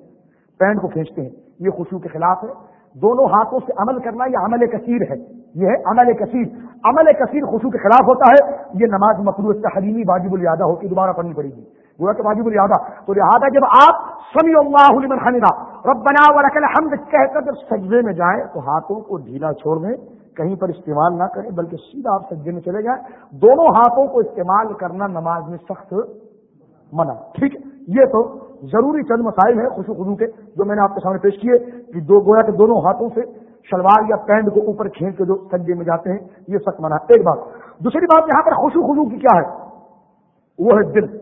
پینٹ کو کھینچتے ہیں۔ یہ خوشبو کے خلاف ہے۔ دونوں ہاتھوں سے عمل کرنا یہ عمل کثیر ہے۔ یہ ہے عمل کثیر۔ عمل کثیر خوشو کے خلاف ہوتا ہے۔ یہ نماز مقروض تحریمی واجب الیادہ ہوتی دوبارہ پڑھنی پڑے گی۔ گویا کہ واجب الیادہ تو لہٰذا جب آپ سمی اللہ لمن حمیدہ ربنا ولک الحمد کہہ کر جب سجدے میں جائیں تو ہاتھوں کو ڈھیلا چھوڑ دیں۔ کہیں پر استعمال نہ کریں، بلکہ سیدھا آپ سجدے میں چلے جائیں۔ دونوں ہاتھوں کو استعمال کرنا نماز میں سخت منع۔ ٹھیک ہے۔ یہ تو ضروری چند مسائل ہیں خوشو خدو کے جو میں نے آپ کے سامنے پیش کیے۔ کہ دو گویا کے دونوں ہاتھوں سے شلوار یا پینٹ کو اوپر کھینچ کے جو سجے میں جاتے ہیں، یہ سخت منع ایک بات۔ دوسری بات یہاں پر خوشو خدو کی کیا ہے؟ وہ ہے دل۔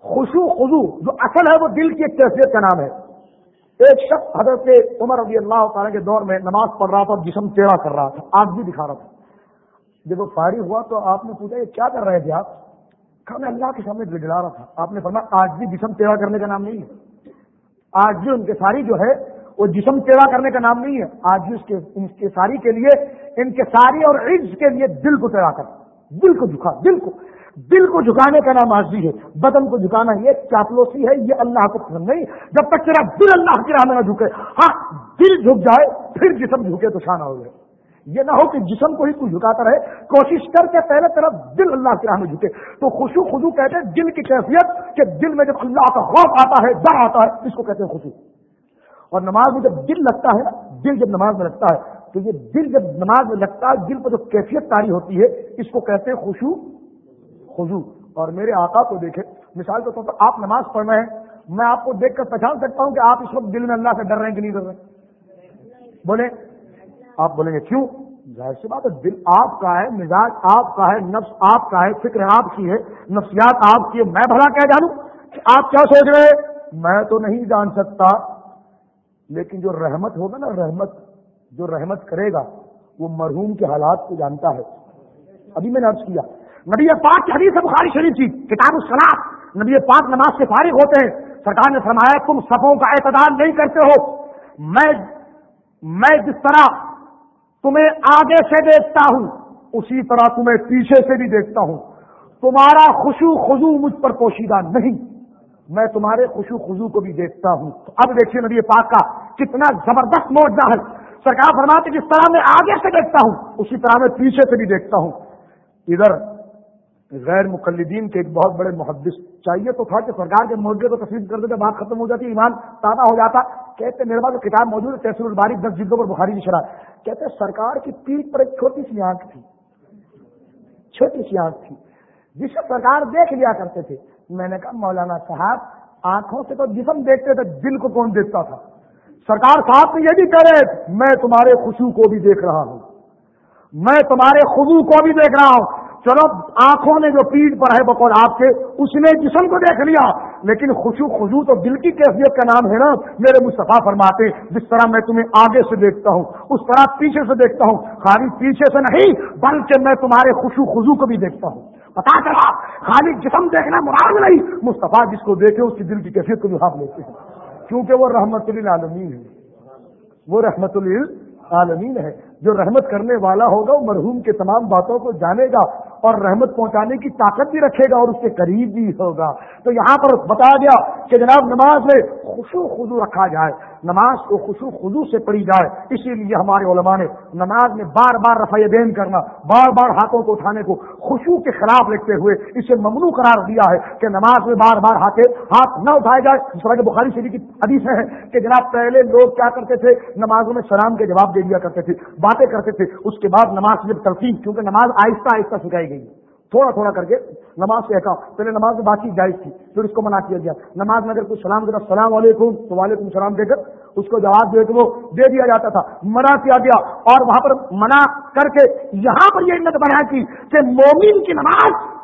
خوشو خدو جو اصل ہے، وہ دل کی ایک کیفیت کا نام ہے۔ ایک شخص حضرت عمر رضی اللہ تعالیٰ کے دور میں نماز پڑھ رہا تھا جسم ٹیڑھا کر رہا تھا۔ آگ بھی دکھا رہا تھا۔ جب وہ فارغ ہوا تو آپ نے پوچھا، یہ کیا کر رہے تھے آپ؟ میں اللہ کے سامنے گڑگڑا رہا تھا۔ آپ نے فرمایا، آج بھی جسم ٹیڑھا کرنے کا نام نہیں ہے۔ آج بھی ان کے ساری جو ہے وہ جسم ٹیڑھا کرنے کا نام نہیں ہے، آج بھی اس کے ان کے ساری کے لیے، ان کے ساری اور عز کے لیے دل کو ٹیڑھا کر دل کو جھکا، دل کو۔ دل کو جھکانے کا نام آج بھی ہے۔ بدن کو جھکانا یہ چاپلوسی ہے، یہ اللہ کو پسند نہیں۔ جب تک تیرا دل اللہ کی راہ میں نہ جھکے ہاں دل جھک جائے، پھر جسم جھکے تو شانہ ہو جائے۔ یہ نہ ہو کہ جسم کو ہی کوئی جھکاتا رہے، کوشش کر کے پہلے طرف دل اللہ کی راہ میں جھکے۔ تو خوشو خدو کہتے ہیں دل کی کیفیت، کہ دل میں جب اللہ کا خوف آتا ہے، ڈر آتا ہے، اس کو کہتے ہیں خوشو اور نماز میں جب دل لگتا ہے دل جب نماز میں لگتا ہے، تو یہ دل جب نماز میں لگتا ہے، دل پر جو کیفیت تاری ہوتی ہے، اس کو کہتے ہیں خوشو خوشو اور میرے آقا کو دیکھے مثال کے طور پر آپ نماز پڑھ رہے ہیں، میں آپ کو دیکھ کر پہچان سکتا ہوں کہ آپ اس وقت دل میں اللہ سے ڈر رہے ہیں کہ نہیں ڈر رہے بولے آپ بولیں گے، کیوں؟ ظاہر سی بات ہے، دل آپ کا ہے، مزاج آپ کا ہے، نفس آپ کا ہے، فکر آپ کی ہے، نفسیات آپ کی ہے۔ میں بھلا کیا جانوں کہ آپ کیا سوچ رہے میں تو نہیں جان سکتا۔ لیکن جو رحمت ہوگا نا رحمت، جو رحمت کرے گا، وہ مرحوم کے حالات کو جانتا ہے۔ ابھی میں نے عرض کیا، نبی پاک کی حدیث بخاری شریف تھی کتاب السلام نبی پاک نماز سے فارغ ہوتے ہیں۔ سرکار نے فرمایا، تم صفوں کا اعتدال نہیں کرتے ہو۔ میں میں جس طرح تمہیں آگے سے دیکھتا ہوں، اسی طرح تمہیں پیچھے سے بھی دیکھتا ہوں۔ تمہارا خوشو خزو مجھ پر پوشیدہ نہیں۔ میں تمہارے خوشو خزو کو بھی دیکھتا ہوں۔ اب دیکھیے نبی پاک کا کتنا زبردست موجہ ہے۔ سرکار فرماتے جس طرح میں آگے سے دیکھتا ہوں، اسی طرح میں پیچھے سے بھی دیکھتا ہوں۔ ادھر غیر مقلدین کے ایک بہت بڑے محدث، چاہیے تو تھا کہ سرکار کے موجود کو تسلیم کر دیتے، بات ختم ہو جاتی، ایمان تازہ ہو جاتا۔ کہتے میرے پاس کتاب موجود ہے، تحصیل الباری، دس جلدوں پر بخاری کی شرح۔ کہتے سرکار کی پیٹ پر ایک چھوٹی سی آنکھ تھی۔ چھوٹی سی آنکھ تھی، جسے سرکار دیکھ لیا کرتے تھے۔ میں نے کہا، مولانا صاحب، آنکھوں سے تو جسم دیکھتے تھے، دل کو کون دیکھتا تھا؟ سرکار صاحب تو یہ بھی کہہ رہے میں تمہارے خوشو کو بھی دیکھ رہا ہوں۔ میں تمہارے خزو کو بھی دیکھ رہا ہوں۔ چلو، آنکھوں نے جو پیٹ پر ہے بقول آپ کے، اس نے جسم کو دیکھ لیا۔ لیکن خوشو خزو تو دل کی کیفیت کا نام ہے نا، میرے مصطفیٰ فرماتے، جس طرح میں تمہیں آگے سے دیکھتا ہوں، اس طرح پیچھے سے دیکھتا ہوں۔ خالی پیچھے سے نہیں، بلکہ میں تمہارے خوشو خزو کو بھی دیکھتا ہوں۔ پتا چلا۔ خالی جسم دیکھنا مراد نہیں۔ مصطفیٰ جس کو دیکھے اس کی دل کی کیفیت کو بھی لیتے ہیں کیونکہ وہ رحمت للعالمین ہے۔ وہ رحمت للعالمین ہے۔ جو رحمت کرنے والا ہوگا، وہ مرحوم کے تمام باتوں کو جانے گا اور رحمت پہنچانے کی طاقت بھی رکھے گا اور اس کے قریب بھی ہوگا۔ تو یہاں پر بتایا گیا کہ جناب نماز میں خوشو خزو رکھا جائے۔ نماز کو خوشو خزو سے پڑھی جائے۔ اسی لیے ہمارے علماء نے نماز میں بار بار رفع دین کرنا، بار بار ہاتھوں کو اٹھانے کو خوشو کے خلاف لکھتے ہوئے اسے ممنوع قرار دیا ہے کہ نماز میں بار بار ہاتھ ہاتھ نہ اٹھائے جائے جس طرح بخاری شریف کی حدیث ہے کہ جناب پہلے لوگ کیا کرتے تھے؟ نمازوں میں سلام کے جواب دے دیا کرتے تھے، باتیں کرتے تھے۔ اس کے بعد نماز جب تلقین کیونکہ نماز آہستہ آہستہ سکھائی گئی۔ تھوڑا تھوڑا کر کے نماز سے پہلے نماز میں بات چیت جائز تھی، پھر اس کو منع کیا گیا۔ نماز میں اگر کوئی سلام کرتا، السلام علیکم، تو وعلیکم السلام دے کر اس کو جواب دے تو وہ دے دیا جاتا تھا۔ منع کیا گیا اور وہاں پر منع کر کے یہاں پر یہ علت بنا کی کہ مومن کی نماز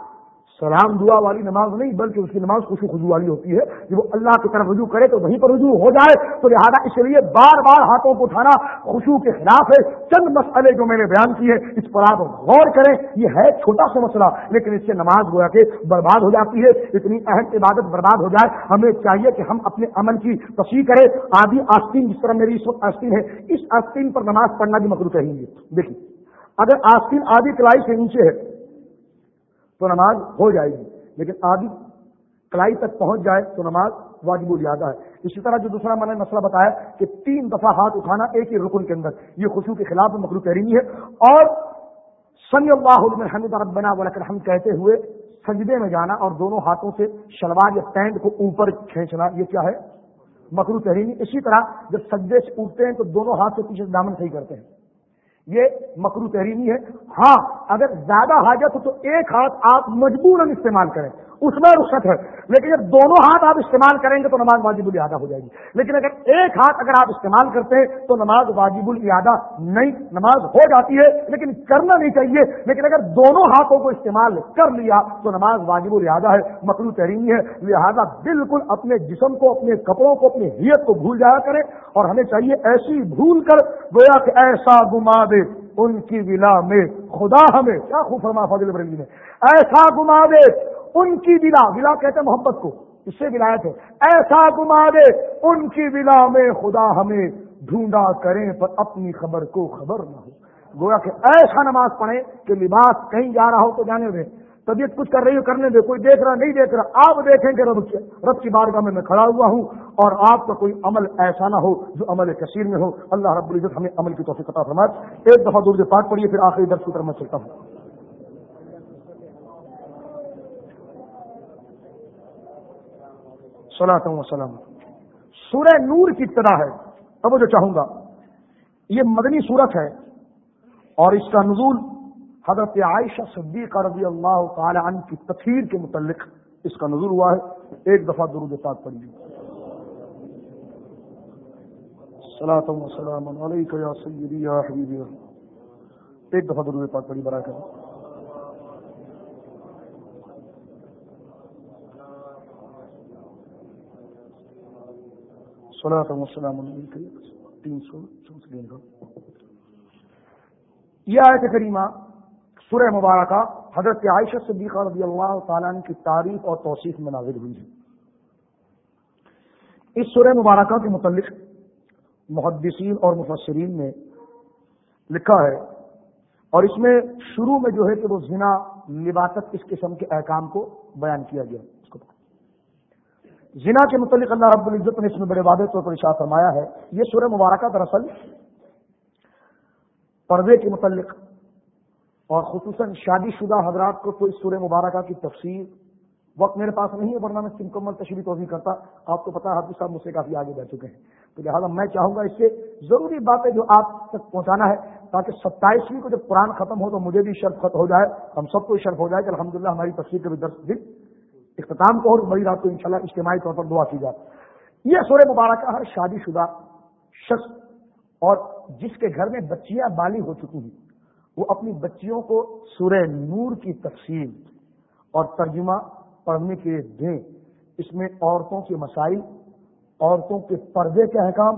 سلام دعا والی نماز نہیں، بلکہ اس کی نماز خوشی خزو والی ہوتی ہے۔ جب وہ اللہ کی طرف رجوع کرے تو وہیں پر رجوع ہو جائے۔ تو لہٰذا اس لیے بار بار ہاتھوں کو اٹھانا خوشو کے خلاف ہے۔ چند مسئلے جو میں نے بیان کیے اس پر آپ غور کریں۔ یہ ہے چھوٹا سا مسئلہ، لیکن اس سے نماز گویا کے برباد ہو جاتی ہے۔ اتنی اہم عبادت برباد ہو جائے۔ ہمیں چاہیے کہ ہم اپنے عمل کی تصحیح کریں۔ آدھی آستین جس طرح میری اس وقت آستین ہے، اس آستین پر نماز پڑھنا بھی مکرو کہیں گے دیکھیے، اگر آستین آدھی کلائی سے نیچے ہے تو نماز ہو جائے گی۔ لیکن آدھی کلائی تک پہنچ جائے تو نماز واجب الیادا ہے۔ اسی طرح جو دوسرا میں نے مسئلہ بتایا کہ تین دفعہ ہاتھ اٹھانا ایک ہی رکن کے اندر، یہ خوشو کے خلاف مخلوق تحریمی ہے۔ اور سنگ اللہ حمد ربنا ولکر ہم کہتے ہوئے سجدے میں جانا اور دونوں ہاتھوں سے شلوار یا پینٹ کو اوپر کھینچنا، یہ کیا ہے؟ مکرو تحریمی اسی طرح جب سجدے سے اٹھتے ہیں تو دونوں ہاتھ سے پیچھے دامن صحیح کرتے ہیں۔ یہ مکرو تحریمی ہے۔ ہاں اگر زیادہ حاجت ہو تو ایک ہاتھ آپ مجبور استعمال کریں۔ اس میں رخصت ہے۔ لیکن جب دونوں ہاتھ آپ استعمال کریں گے تو نماز واجب الادا ہو جائے گی۔ لیکن اگر ایک ہاتھ اگر آپ استعمال کرتے ہیں تو نماز واجب الادا نہیں، نماز ہو جاتی ہے، لیکن کرنا نہیں چاہیے۔ لیکن اگر دونوں ہاتھوں کو استعمال کر لیا تو نماز واجب الادا ہے مکرو تحریمی ہے۔ لہذا بالکل اپنے جسم کو، اپنے کپڑوں کو، اپنی حیت کو بھول جایا کریں۔ اور ہمیں چاہیے ایسی بھول کر گویا کہ ایسا گما دے ان کی ولا میں، خدا ہمیں۔ کیا خوب فرما فضل بریلی نے۔ ایسا گما دے ان کی بلا بلا کہتے ہیں محبت کو، اس سے ولایت ہے۔ ایسا گما دے ان کی بلا میں خدا ہمیں ڈھونڈا کریں پر اپنی خبر کو خبر نہ ہو۔ گویا کہ ایسا نماز پڑھے کہ لباس کہیں جا رہا ہو تو جانے دیں۔ طبیعت کچھ کر رہی ہو، کرنے دے کوئی دیکھ رہا، نہیں دیکھ رہا، آپ دیکھیں کہ رب رب کی بارگاہ میں میں کھڑا ہوا ہوں اور آپ کا کوئی عمل ایسا نہ ہو جو عمل کثیر میں ہو۔ اللہ رب العزت ہمیں عمل کی توفیق عطا فرمائے۔ ایک دفعہ دور سے پاک پڑھیے، پھر آخری درس کی طرف میں چلتا ہوں۔ صلاح وسلم سورہ نور کی ابتدا ہے. اب جو چاہوں گا. یہ مدنی صورت ہے. اور اس کا نزول حضرت عائشہ صدیقہ رضی اللہ تعالی عنہ کی تفہیر کے متعلق اس کا نزول ہوا ہے. ایک دفعہ درود پاک پڑھیے. صلاۃ وسلام علیکہ یا سیدی یا حبیبی. ایک دفعہ ضرور پاک بڑی برا کریں سولہ السلام تین سو یہ آیت کریمہ سورہ مبارکہ حضرت عائشہ صدیقہ رضی اللہ تعالیٰ کی تاریخ اور توصیف میں نازل ہوئی ہے۔ اس سورہ مبارکہ کے متعلق محدثین اور مفسرین نے لکھا ہے اور اس میں شروع میں جو ہے کہ وہ زنا، لباست اس قسم کے احکام کو بیان کیا گیا۔ زنا کے متعلق اللہ رب العزت نے اس میں بڑے واضح طور پر اشاع فرمایا ہے، یہ سورہ مبارکہ دراصل پردے کے متعلق اور خصوصاً شادی شدہ حضرات کو تو اس سورہ مبارکہ کی تفصیل وقت میرے پاس نہیں ہے، ورنہ میں مکمل تشریح توضیع کرتا۔ آپ کو پتا حافظ صاحب مجھ سے کافی آگے بڑھ چکے ہیں۔ تو لہٰذا میں چاہوں گا اس سے ضروری باتیں جو آپ تک پہنچانا ہے، تاکہ ستائیسویں کو جب قرآن ختم ہو تو مجھے بھی شرف ختم ہو جائے، ہم سب کو شرف ہو جائے کہ الحمدللہ ہماری تفصیل کے بھی درس دن۔ اختتام کو اور بڑی رات کو انشاءاللہ اجتماعی طور پر دعا کی جائے۔ یہ سورہ مبارکہ ہر شادی شدہ شخص اور جس کے گھر میں بچیاں بالی ہو چکی ہیں، وہ اپنی بچیوں کو سورہ نور کی تفصیل اور ترجمہ پڑھنے کے دیں۔ اس میں عورتوں کے مسائل، عورتوں کے پردے کے احکام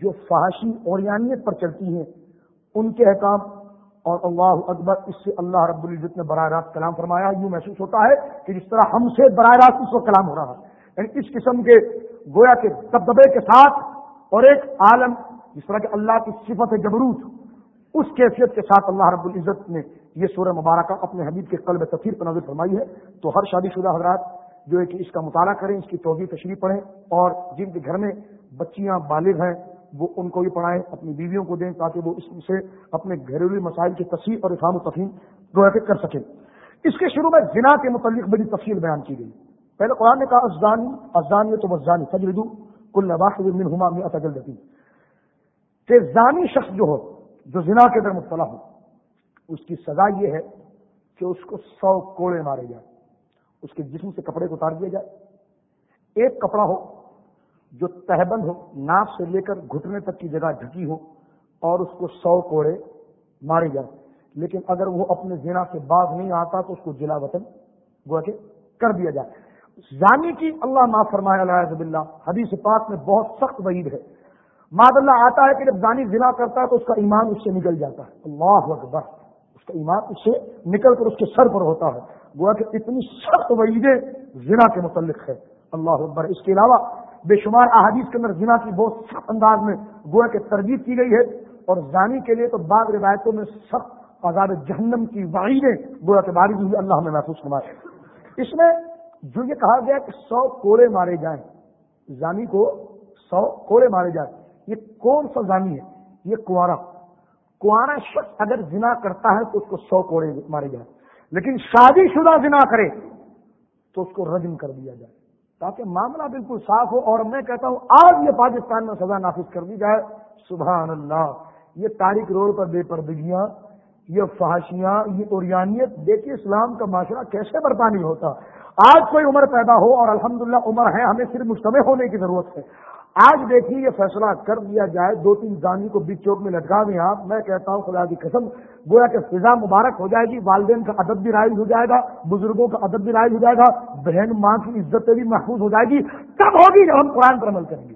جو فحاشی اور پر چلتی ہیں، ان کے احکام اور اللہ اکبر، اس سے اللہ رب العزت نے براہ راست کلام فرمایا یوں محسوس ہوتا ہے کہ جس طرح ہم سے براہ راست اس کو کلام ہو رہا ہے۔ یعنی اس قسم کے، گویا کے دبدبے کے ساتھ اور ایک عالم جس طرح کہ اللہ کی صفت جبروت، اس کیفیت کے ساتھ اللہ رب العزت نے یہ سورہ مبارکہ اپنے حبیب کے قلب تفیر پر نظر فرمائی ہے۔ تو ہر شادی شدہ حضرات جو ہے کہ اس کا مطالعہ کریں، اس کی توضیع تشریح پڑھیں اور جن کے گھر میں بچیاں بالغ ہیں وہ ان کو بھی پڑھائیں، اپنی بیویوں کو دیں تاکہ وہ اس سے اپنے گھریلو مسائل کی تصویر اور افہام و تفہیم جو کر سکیں۔ اس کے شروع میں زنا کے متعلق بڑی تفصیل بیان کی گئی۔ پہلے قرآن نے کہا ازدانی ازدانی تو وزانی تجردو کل من ہما میں اتجل دیتی کہ زانی شخص جو ہو، جو زنا کے اندر مبتلا ہو، اس کی سزا یہ ہے کہ اس کو سو کوڑے مارے جائے اس کے جسم سے کپڑے کو اتار دیا جائے ایک کپڑا ہو جو تہبند ہو ناف سے لے کر گھٹنے تک کی جگہ ڈھکی ہو اور اس کو سو کوڑے مارے جائے لیکن اگر وہ اپنے زنا سے باز نہیں آتا تو اس کو جلا وطن گوا کے کر دیا جائے۔ یعنی زانی کی اللہ معاف فرمائے اللہ حدیث پاک میں بہت سخت وعید ہے۔ ماد اللہ آتا ہے کہ جب زانی زنا کرتا ہے تو اس کا ایمان اس سے نکل جاتا ہے۔ اللہ اکبر، اس کا ایمان اس سے نکل کر اس کے سر پر ہوتا ہے۔ گویا کہ اتنی سخت وعیدیں زنا کے متعلق ہے۔ اللہ اکبر، اس کے علاوہ بے شمار احادیث کے اندر زنا کی بہت سخت انداز میں گویا کہ تربیت کی گئی ہے اور زانی کے لیے تو بعض روایتوں میں سخت آزاد جہنم کی وعیدیں گویا کہ بارش ہوئی، اللہ ہمیں محفوظ فرمائے۔ اس میں جو یہ کہا گیا کہ سو کوڑے مارے جائیں۔ زانی کو سو کوڑے مارے جائیں۔ یہ کون سا زانی ہے؟ یہ کنوارا کنوارا شخص اگر زنا کرتا ہے تو اس کو سو کوڑے مارے جائے لیکن شادی شدہ زنا کرے تو اس کو رجم کر دیا جائے۔ تاکہ معاملہ بالکل صاف ہو اور میں کہتا ہوں، آج یہ پاکستان میں سزا نافذ کر دی جائے۔ سبحان اللہ، یہ تاریخ روڈ پر بے پردگیاں، یہ فحاشیاں، یہ اوریانیت دیکھیے اسلام کا معاشرہ کیسے برطانوی ہوتا۔ آج کوئی عمر پیدا ہو اور الحمدللہ عمر ہے، ہمیں صرف مجتمع ہونے کی ضرورت ہے۔ آج دیکھیے یہ فیصلہ کر دیا جائے، دو تین گاندھی کو بیچ چوک میں لٹکا دیں آپ۔ میں کہتا ہوں، خدا کی قسم، گویا کہ فضا مبارک ہو جائے گی، والدین کا ادب بھی رائج ہو جائے گا، بزرگوں کا ادب بھی رائج ہو جائے گا، بہن ماں کی عزت بھی محفوظ ہو جائے گی۔ تب ہوگی جب ہم قرآن پر عمل کریں گے۔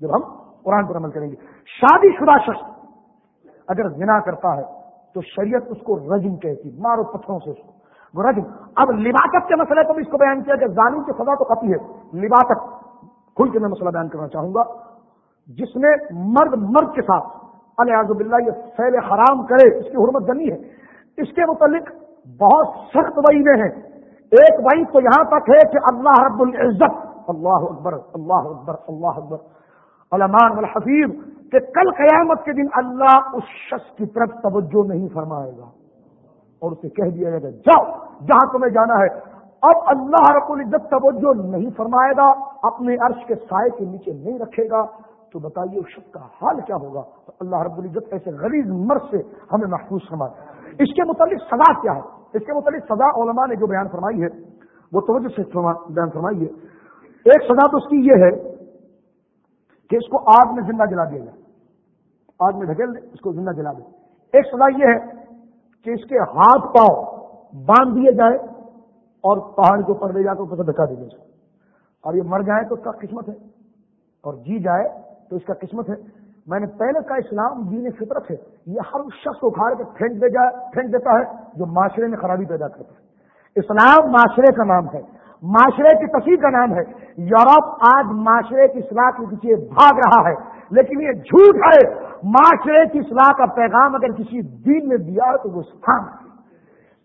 جب ہم قرآن پر عمل کریں گے۔ شادی شدہ شخص اگر زنا کرتا ہے تو شریعت اس کو رجم کہتی مارو پتھروں سے اس کو۔ رجم۔ اب لباقت کے مسئلے کو بھی اس کو بیان کیا کہ زانی کی سزا تو کپی ہے۔ لباقت کھل کے میں مسئلہ بیان کرنا چاہوں گا، جس میں مرد مرد کے ساتھ الیاز باللہ، یہ فیل حرام کرے، اس کی حرمت جنی ہے۔ اس کے متعلق بہت سخت وعیدیں ہیں ایک وعید تو یہاں تک ہے کہ اللہ رب العزت، اللہ اکبر اللہ اکبر اللہ اکبر۔ علمان الحفیظ کہ کل قیامت کے دن اللہ اس شخص کی طرف توجہ نہیں فرمائے گا۔ اور اسے کہہ دیا جائے گا، جاؤ، جہاں تمہیں جانا ہے اب اللہ رب العزت توجہ نہیں فرمائے گا، اپنے عرش کے سائے کے نیچے نہیں رکھے گا۔ تو بتائیے اس شخص کا حال کیا ہوگا؟ تو اللہ رب العزت ایسے غریب مرض سے ہمیں محفوظ فرمائے۔ اس کے متعلق سزا کیا ہے؟ اس کے متعلق سزا علماء نے جو بیان فرمائی ہے، وہ توجہ سے بیان فرمائی ہے ایک سزا تو اس کی یہ ہے کہ اس کو آگ میں زندہ جلا دیا جائے۔ آگ میں ڈھکیل دے، اس کو زندہ جلا دے۔ ایک سزا یہ ہے کہ اس کے ہاتھ پاؤں باندھ دیے جائے اور پہاڑ کے اوپر لے جا کر اسے دھکا دے دیا اور یہ مر جائے تو اس کا قسمت ہے۔ اور جی جائے تو اس کا قسمت ہے۔ میں نے پہلے کا اسلام دین فطرت ہے۔ یہ ہر شخص کو اکھاڑ کے پھینک دے جائے پھینک دیتا ہے جو معاشرے میں خرابی پیدا کرتا ہے۔ اسلام معاشرے کا نام ہے۔ معاشرے کی تصویر کا نام ہے۔ یورپ آج معاشرے کی اصلاح کے پیچھے بھاگ رہا ہے۔ لیکن یہ جھوٹ ہے۔ معاشرے کی اصلاح کا پیغام اگر کسی دین نے دیا تو وہ اسلام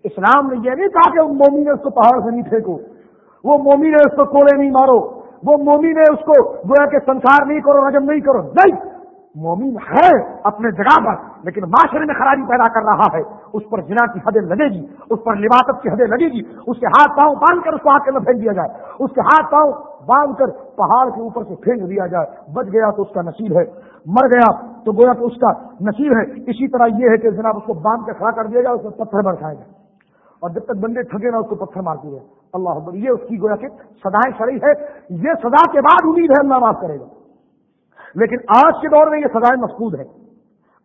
اسلام نے یہ نہیں کہا کہ مومی نے اس کو پہاڑ سے نہیں پھینکو۔ وہ مومی نے اس کو کوڑے نہیں مارو۔ وہ مومی نے اس کو گویا کہ سنسار نہیں کرو، رجم نہیں کرو۔ نہیں، مومن ہے اپنے جگہ پر، لیکن معاشرے میں خرابی پیدا کر رہا ہے۔ اس پر جنا کی حدیں لگے گی، اس پر لباست کی حدیں لگے گی۔ اس کے ہاتھ پاؤں باندھ کر اس کو آگ کے اندر پھینک دیا جائے۔ اس کے ہاتھ پاؤں باندھ کر پہاڑ کے اوپر سے پھینک دیا جائے۔ بچ گیا تو اس کا نصیب ہے۔ مر گیا تو گویا تو اس کا نصیب ہے۔ اسی طرح یہ ہے کہ جناب اس کو باندھ کے کھڑا کر دیا جائے، اس میں پتھر برسائے جائے۔ اور جب تک بندے تھکے نا اس کو پتھر مارتے ہوئے اللہ یہ اس کی گویا کہ سدائیں شرح ہے۔ یہ سزا کے بعد امید ہے، اللہ معاف کرے گا۔ لیکن آج کے دور میں یہ سزائیں مفقود ہے۔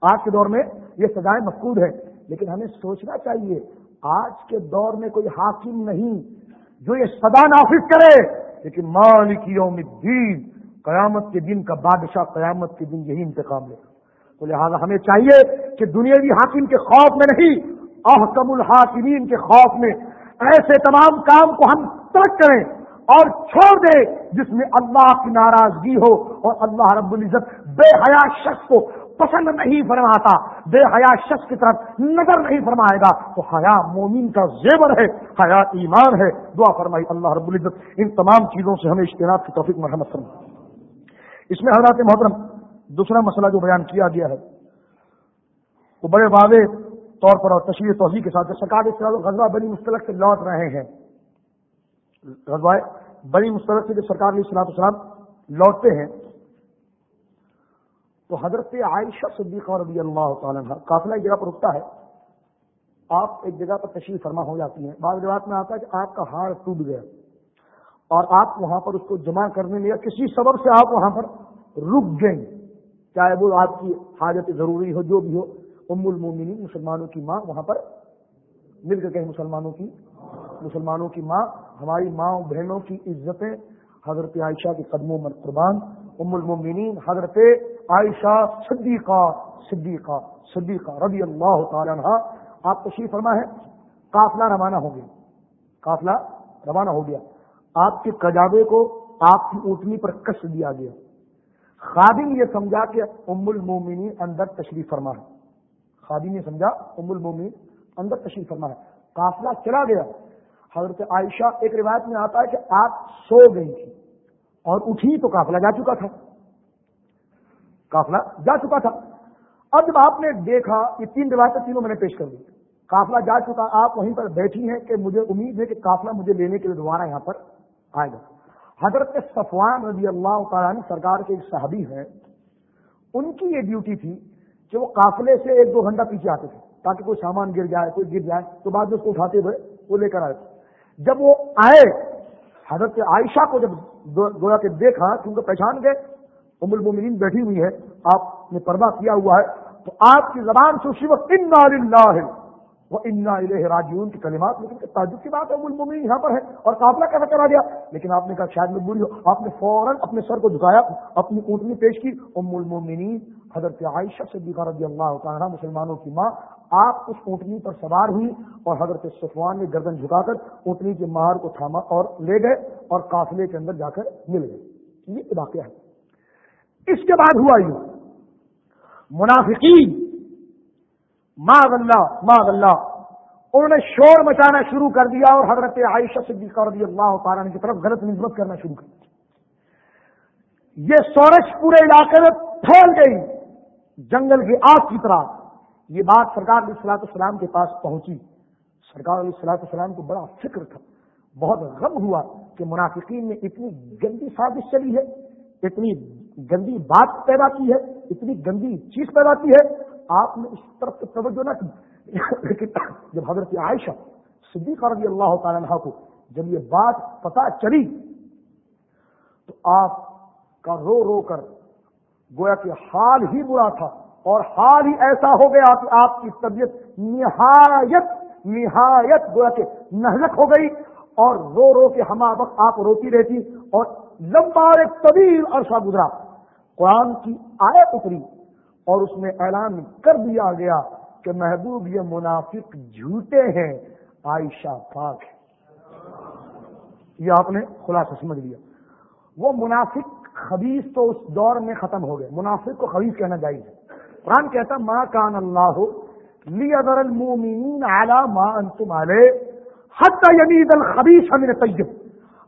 آج کے دور میں یہ سزائیں مفقود ہے۔ لیکن ہمیں سوچنا چاہیے، آج کے دور میں کوئی حاکم نہیں جو یہ سزا نافذ کرے۔ لیکن مالک یوم الدین، قیامت کے دن کا بادشاہ قیامت کے دن یہی انتقام لے تو لہٰذا ہمیں چاہیے کہ دنیاوی حاکم کے خوف میں نہیں احکم الحاکمین کے خوف میں ایسے تمام کام کو ہم ترک کریں اور چھوڑ دے جس میں اللہ کی ناراضگی ہو اور اللہ رب العزت بے حیا شخص کو پسند نہیں فرماتا، بے حیا شخص کی طرف نظر نہیں فرمائے گا۔ تو حیا مومن کا زیور ہے، حیا ایمان ہے۔ دعا فرمائی اللہ رب العزت ان تمام چیزوں سے ہمیں اجتناب کی توفیق مرحمت فرما اس میں حضرات محترم، دوسرا مسئلہ جو بیان کیا گیا ہے، وہ بڑے واضح طور پر اور تشریح توضیع کے ساتھ سرکار اس طرح غزوہ بنی مستلق سے لوٹ رہے ہیں، غزوہ بڑی مسترد سے جب سرکار علیہ السلام السلام لوٹتے ہیں، تو حضرت عائشہ صدیقہ رضی اللہ تعالیٰ قافلہ ایک جگہ پر رکتا ہے، آپ ایک جگہ پر تشریف فرما ہو جاتی ہیں۔ بعض روایت میں آتا ہے کہ آپ کا ہار ٹوٹ گیا اور آپ وہاں پر اس کو جمع کرنے لیا کسی سبب سے آپ وہاں پر رک گئیں، چاہے وہ آپ کی حاجت ضروری ہو، جو بھی ہو۔ ام المومنین مسلمانوں کی ماں وہاں پر مل کر کہیں مسلمانوں کی مسلمانوں کی ماں، ہماری ماں بہنوں کی عزتیں، حضرت عائشہ کے قدموں میں قربان، ام المومنین حضرت عائشہ صدیقہ صدیقہ صدیقہ رضی اللہ تعالیٰ عنہ، آپ تشریف فرما ہے، قافلہ روانہ ہو گیا، قافلہ روانہ ہو گیا۔ آپ کے کجابے کو آپ کی اوٹنی پر کش دیا گیا۔ خادم یہ سمجھا کہ ام المومنین اندر تشریف فرما ہے۔ خادم یہ سمجھا، ام المومنین، اندر تشریف فرما ہے قافلہ چلا گیا۔ حضرت عائشہ ایک روایت میں آتا ہے کہ آپ سو گئی تھی اور اٹھی تو قافلہ جا چکا تھا۔ قافلہ جا چکا تھا۔ اب جب آپ نے دیکھا، یہ تین روایتیں تینوں میں نے پیش کر دی۔ قافلہ جا چکا، آپ وہیں پر بیٹھی ہیں کہ مجھے امید ہے کہ قافلہ مجھے لینے کے لیے دوبارہ یہاں پر آئے گا۔ حضرت صفوان رضی اللہ تعالیٰ سرکار کے ایک صحابی ہیں۔ ان کی یہ ڈیوٹی تھی کہ وہ قافلے سے ایک دو گھنٹہ پیچھے آتے تھے تاکہ کوئی سامان گر جائے، کوئی گر جائے۔ تو بعد میں اس کو اٹھاتے ہوئے وہ لے کر آئے تھے۔ جب وہ آئے، حضرت عائشہ کو جب گویا کہ دیکھا کہ ان کو پہچان گئے، ام المومنین بیٹھی ہوئی ہے، آپ نے پردہ کیا ہوا ہے، تو آپ کی زبان سے اسی وقت وہ انا راجیون کی کلمات، لیکن تعجب کی بات ہے، ام المومنین یہاں پر ہے اور قافلہ کیسا کرا دیا لیکن آپ نے کہا شاید مجبوری ہو، آپ نے فوراً اپنے سر کو جھکایا، اپنی اونٹنی پیش کی، ام المومنین حضرت عائشہ صدیقہ رضی اللہ تعالیٰ مسلمانوں کی ماں، آپ اس اونٹنی پر سوار ہوئی اور حضرت صفوان نے گردن جھکا کر اونٹنی کے مہار کو تھاما اور لے گئے اور قافلے کے اندر جا کر مل گئے۔ یہ واقعہ ہے۔ اس کے بعد ہوا یوں، منافقین ماں اللہ ماں اللہ انہوں نے شور مچانا شروع کر دیا اور حضرت عائشہ صدیقہ رضی اللہ تعالیٰ کی طرف غلط نسبت کرنا شروع کر دیا یہ سورج پورے علاقے میں پھیل گئی۔ جنگل کی آگ کی طرح یہ بات سرکار علیہ السلاط السلام کے پاس پہنچی۔ سرکار علیہ السلاط السلام کو بڑا فکر تھا، بہت غم ہوا کہ منافقین نے اتنی گندی سازش چلی ہے، اتنی گندی بات پیدا کی ہے، اتنی گندی چیز پیدا کی ہے۔ آپ نے اس طرف توجہ نہ کی۔ لیکن جب حضرت عائشہ صدیقہ رضی اللہ تعالیٰ عنہ کو جب یہ بات پتا چلی تو آپ کا رو رو کر گویا کہ حال ہی برا تھا اور حال ہی ایسا ہو گیا کہ آپ کی طبیعت نہایت نہایت گویا کہ نہلک ہو گئی اور رو رو کے ہما وقت آپ روتی رہتی اور لمبا ایک طویل عرصہ گزرا۔ قرآن کی آیت اتری اور اس میں اعلان کر دیا گیا کہ محبوب یہ منافق جھوٹے ہیں۔ عائشہ پاک یہ آپ نے خلاصہ سمجھ لیا۔ وہ منافق خبیص تو اس دور میں ختم ہو گئے۔ منافق کو خبیص کہنا جائز ہے۔ قرآن کہتا ماں کان اللہ لی ادر ما انتم علیہ حتی یمید الخبیث من طیب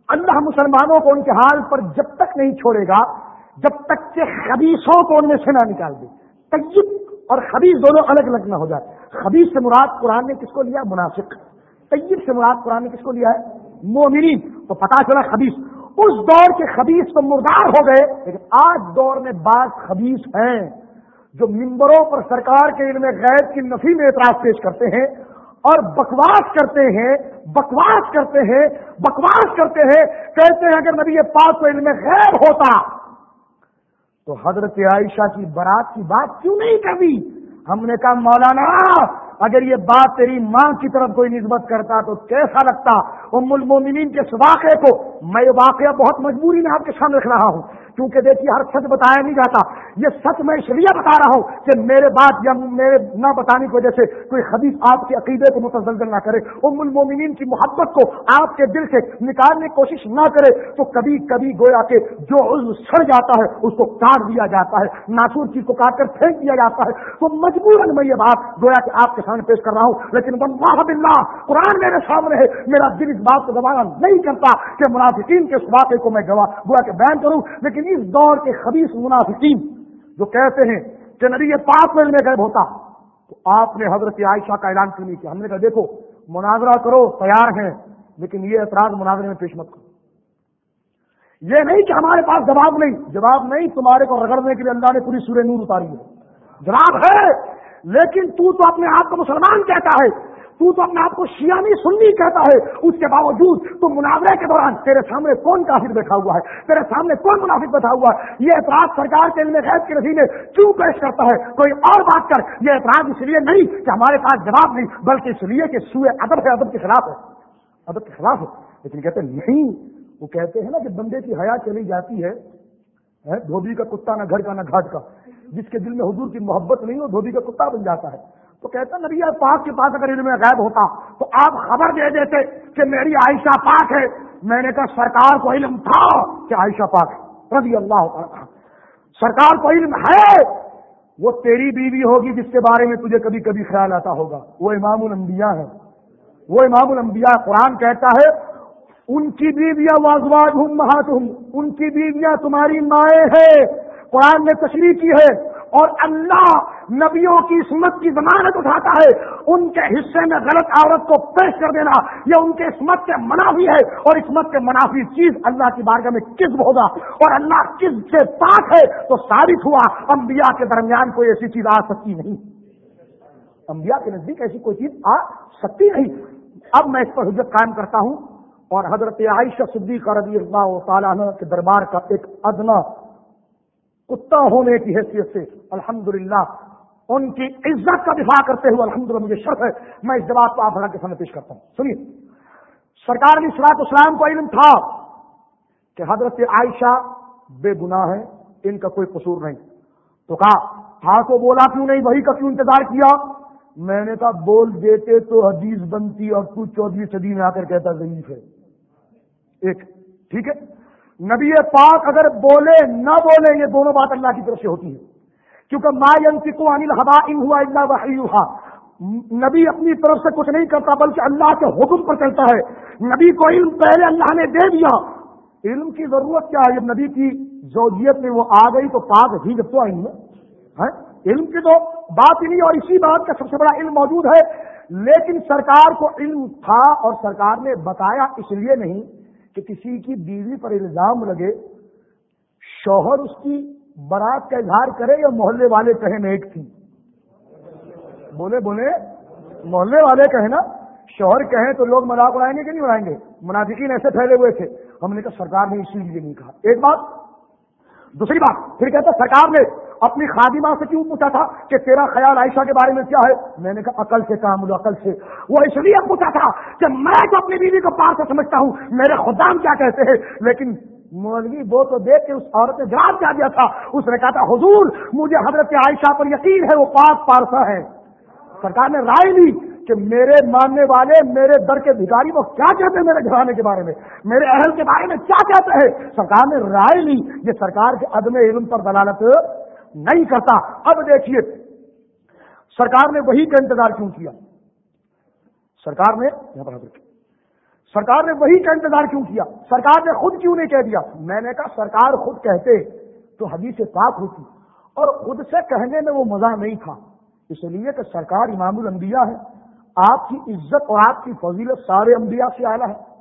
اللہ مسلمانوں کو ان کے حال پر جب تک نہیں چھوڑے گا، جب تک کہ خبیصوں کو ان میں سے نہ نکال دے۔ طیب اور خبیص دونوں الگ الگ نہ ہو جائے۔ خبیص سے مراد قرآن نے کس کو لیا؟ منافق۔ طیب سے مراد قرآن نے کس کو لیا ہے؟ مومنین۔ تو پتا چلا خبیص اس دور کے خبیص تو مردار ہو گئے، لیکن آج دور میں بعض خبیص ہیں جو ممبروں پر سرکار کے علم غیر کی نفی میں اعتراض پیش کرتے ہیں اور بکواس کرتے ہیں، بکواس کرتے ہیں، بکواس کرتے ہیں، کہتے ہیں اگر نبی پاک کو علم غیر ہوتا تو حضرت عائشہ کی برات کی بات کیوں نہیں کرنی ہم نے کہا، مولانا اگر یہ بات تیری ماں کی طرف کوئی نسبت کرتا تو کیسا لگتا؟ ام المومنین کے اس واقعے کو میں یہ واقعہ بہت مجبوری میں آپ کے سامنے رکھ رہا ہوں۔ کیونکہ دیکھیے ہر سچ بتایا نہیں جاتا۔ یہ سچ میں اس لیے بتا رہا ہوں کہ میرے بات یا میرے نہ بتانے کی وجہ سے کوئی حدیث آپ کے عقیدے کو متزلزل نہ کرے۔ ام المومنین کی محبت کو آپ کے دل سے نکالنے کی کوشش نہ کرے تو کبھی کبھی گویا کے جو عزم سڑ جاتا ہے اس کو کاٹ دیا جاتا ہے ناسور چیز کو کاٹ کر پھینک دیا جاتا ہے۔ تو مجبوراً میں یہ بات گویا کہ آپ کے سامنے پیش کر رہا ہوں۔ لیکن واللہ باللہ، قرآن میرے سامنے ہے۔ میرا دل اس بات کو گواہ نہیں کرتا کہ منافقین کے اس واقعے کو میں گواہ، گویا کہ بیان کروں۔ لیکن لیکن اس دور کے خبیص منافقین جو کہتے ہیں کہ نبی یہ پاک میں غائب ہوتا، تو آپ نے حضرت عائشہ کا اعلان کیوں نہیں کیا ہم نے کہا، دیکھو، مناظرہ کرو، تیار ہیں، لیکن یہ اعتراض مناظرے میں پیش مت کرو۔ یہ نہیں کہ ہمارے پاس جواب نہیں جواب نہیں، تمہارے کو رگڑنے کے لیے اللہ نے پوری سورہ نور اتاری ہے۔ جواب ہے، لیکن تو تو اپنے آپ کو مسلمان کہتا ہے۔ تو تو اپنے آپ کو شیانی سننی کہتا ہے۔ اس کے باوجود تو مناظرے کے دوران تیرے سامنے کون کافر بیٹھا ہوا ہے؟ تیرے سامنے کون منافق بیٹھا ہوا ہے؟ یہ اعتراض سرکار کے علم غیب کے نتیجے کیوں پیش کرتا ہے؟ کوئی اور بات کر، یہ اعتراض اس لیے نہیں کہ ہمارے پاس جواب نہیں، بلکہ اس لیے کہ سوئے ادب ہے، ادب کے خلاف ہے۔ ادب کے خلاف ہے۔ لیکن کہتے نہیں، وہ کہتے ہیں نا کہ بندے کی حیا چلی جاتی ہے دھوبی کا کتا نہ گھر کا نہ گھاٹ کا۔ جس کے دل میں حضور کی محبت نہیں ہو دھوبی کا کتا بن جاتا ہے۔ تو کہتا نبی پاک کے پاس اگر علم غائب ہوتا تو آپ خبر دے دیتے کہ میری عائشہ پاک ہے۔ میں نے کہا، سرکار کو علم تھا کہ عائشہ پاک ہے۔ رضی اللہ سرکار کو علم ہے۔ وہ تیری بیوی ہوگی جس کے بارے میں تجھے کبھی کبھی خیال آتا ہوگا۔ وہ امام الانبیاء ہے وہ امام الانبیاء قرآن کہتا ہے، ان کی بیویاں واضواد ہوں مہات ہوں ان کی بیویاں تمہاری مائیں ہیں۔ قرآن نے تشریح کی ہے اور اللہ نبیوں کی اسمت کی ضمانت اٹھاتا ہے، ان کے حصے میں غلط عورت کو پیش کر دینا، یہ ان کے اسمت کے منافی ہے۔ اور اسمت کے منافی چیز اللہ کی بارگاہ میں کس ہوگا۔ اور اللہ کس سے پاک ہے تو ثابت ہوا، انبیاء کے درمیان کوئی ایسی چیز آ سکتی نہیں۔ انبیاء کے نزدیک ایسی کوئی چیز آ سکتی نہیں۔ اب میں اس پر حجت قائم کرتا ہوں۔ اور حضرت عائشہ صدیق رضی اللہ تعالیٰ عنہ کے دربار کا ایک ادنا کتا ہونے کی حیثیت سے الحمدللہ ان کی عزت کا دفاع کرتے ہوئے الحمد للہ مجھے شرف ہے، میں اس جواب کو آپ کے سامنے پیش کرتا ہوں۔ سنیے۔ سرکار علی سلاط اسلام کو علم تھا کہ حضرت عائشہ بے گناہ ہے ان کا کوئی قصور نہیں۔ تو کہا ہاں کو بولا کیوں نہیں؟ وہی کا کیوں انتظار کیا؟ میں نے کہا، بول دیتے تو حدیث بنتی اور تو چودہویں صدی میں آ کر کہتا ضعیف ہے۔ ایک، ٹھیک ہے۔ نبی پاک اگر بولے، نہ بولے، یہ دونوں بات اللہ کی طرف سے ہوتی ہے۔ کیونکہ ما ینفقو عن الہبا ان ہوا الا وحیوہا نبی اپنی طرف سے کچھ نہیں کرتا، بلکہ اللہ کے حکم پر چلتا ہے۔ نبی کو علم پہلے اللہ نے دے دیا۔ علم کی ضرورت کیا ہے؟ جب نبی کی زوجیت میں وہ آ گئی تو پاک ہی جب تو آئی ہے ہاں؟ علم کی تو بات ہی نہیں، اور اسی بات کا سب سے بڑا علم موجود ہے۔ لیکن سرکار کو علم تھا اور سرکار نے بتایا اس لیے نہیں کہ کسی کی بیوی پر الزام لگے، شوہر اس کی برات کا اظہار کرے یا محلے والے کہیں میں ایک تھی بولے بولے، محلے والے کہیں نا؟ شوہر کہیں تو لوگ مذاق اڑائیں گے کہ نہیں اڑائیں گے؟ منافقین ایسے پھیلے ہوئے تھے۔ ہم نے کہا سرکار نے اسی لیے نہیں کہا۔ ایک بات، دوسری بات، پھر کہتے سرکار نے اپنی خادمہ سے کیوں پوچھا تھا کہ تیرا خیال عائشہ کے بارے میں کیا ہے؟ میں نے کہا عقل سے کام لو عقل سے۔ وہ اس لیے پوچھا تھا کہ میں تو اپنی بیوی کو پار سے سمجھتا ہوں۔ میرے خدام کیا کہتے ہیں؟ لیکن مولوی وہ تو دیکھ کے اس عورت نے جواب کیا دیا تھا۔ اس نے کہا تھا، حضور، مجھے حضرت عائشہ پر یقین ہے، وہ پاک پارسا ہے۔ سرکار نے رائے لی کہ میرے ماننے والے، میرے در کے بھکاری، وہ کیا کہتے ہیں میرے گھرانے کے بارے میں؟ میرے اہل کے بارے میں کیا کہتے ہیں؟ سرکار نے رائے لی یہ سرکار کے عدم علم پر دلالت نہیں کرتا۔ اب دیکھیے، سرکار نے وہی کا انتظار کیوں کیا؟ سرکار نے یہاں پر سرکار نے وہی کا انتظار کیوں کیا؟ سرکار نے خود کیوں نہیں کہہ دیا؟ میں نے کہا، سرکار خود کہتے تو حدیث پاک ہوتی۔ اور خود سے کہنے میں وہ مزہ نہیں تھا۔ اس لیے کہ سرکار امام الانبیاء ہے آپ کی عزت اور آپ کی فضیلت سارے انبیاء سے اعلیٰ ہے۔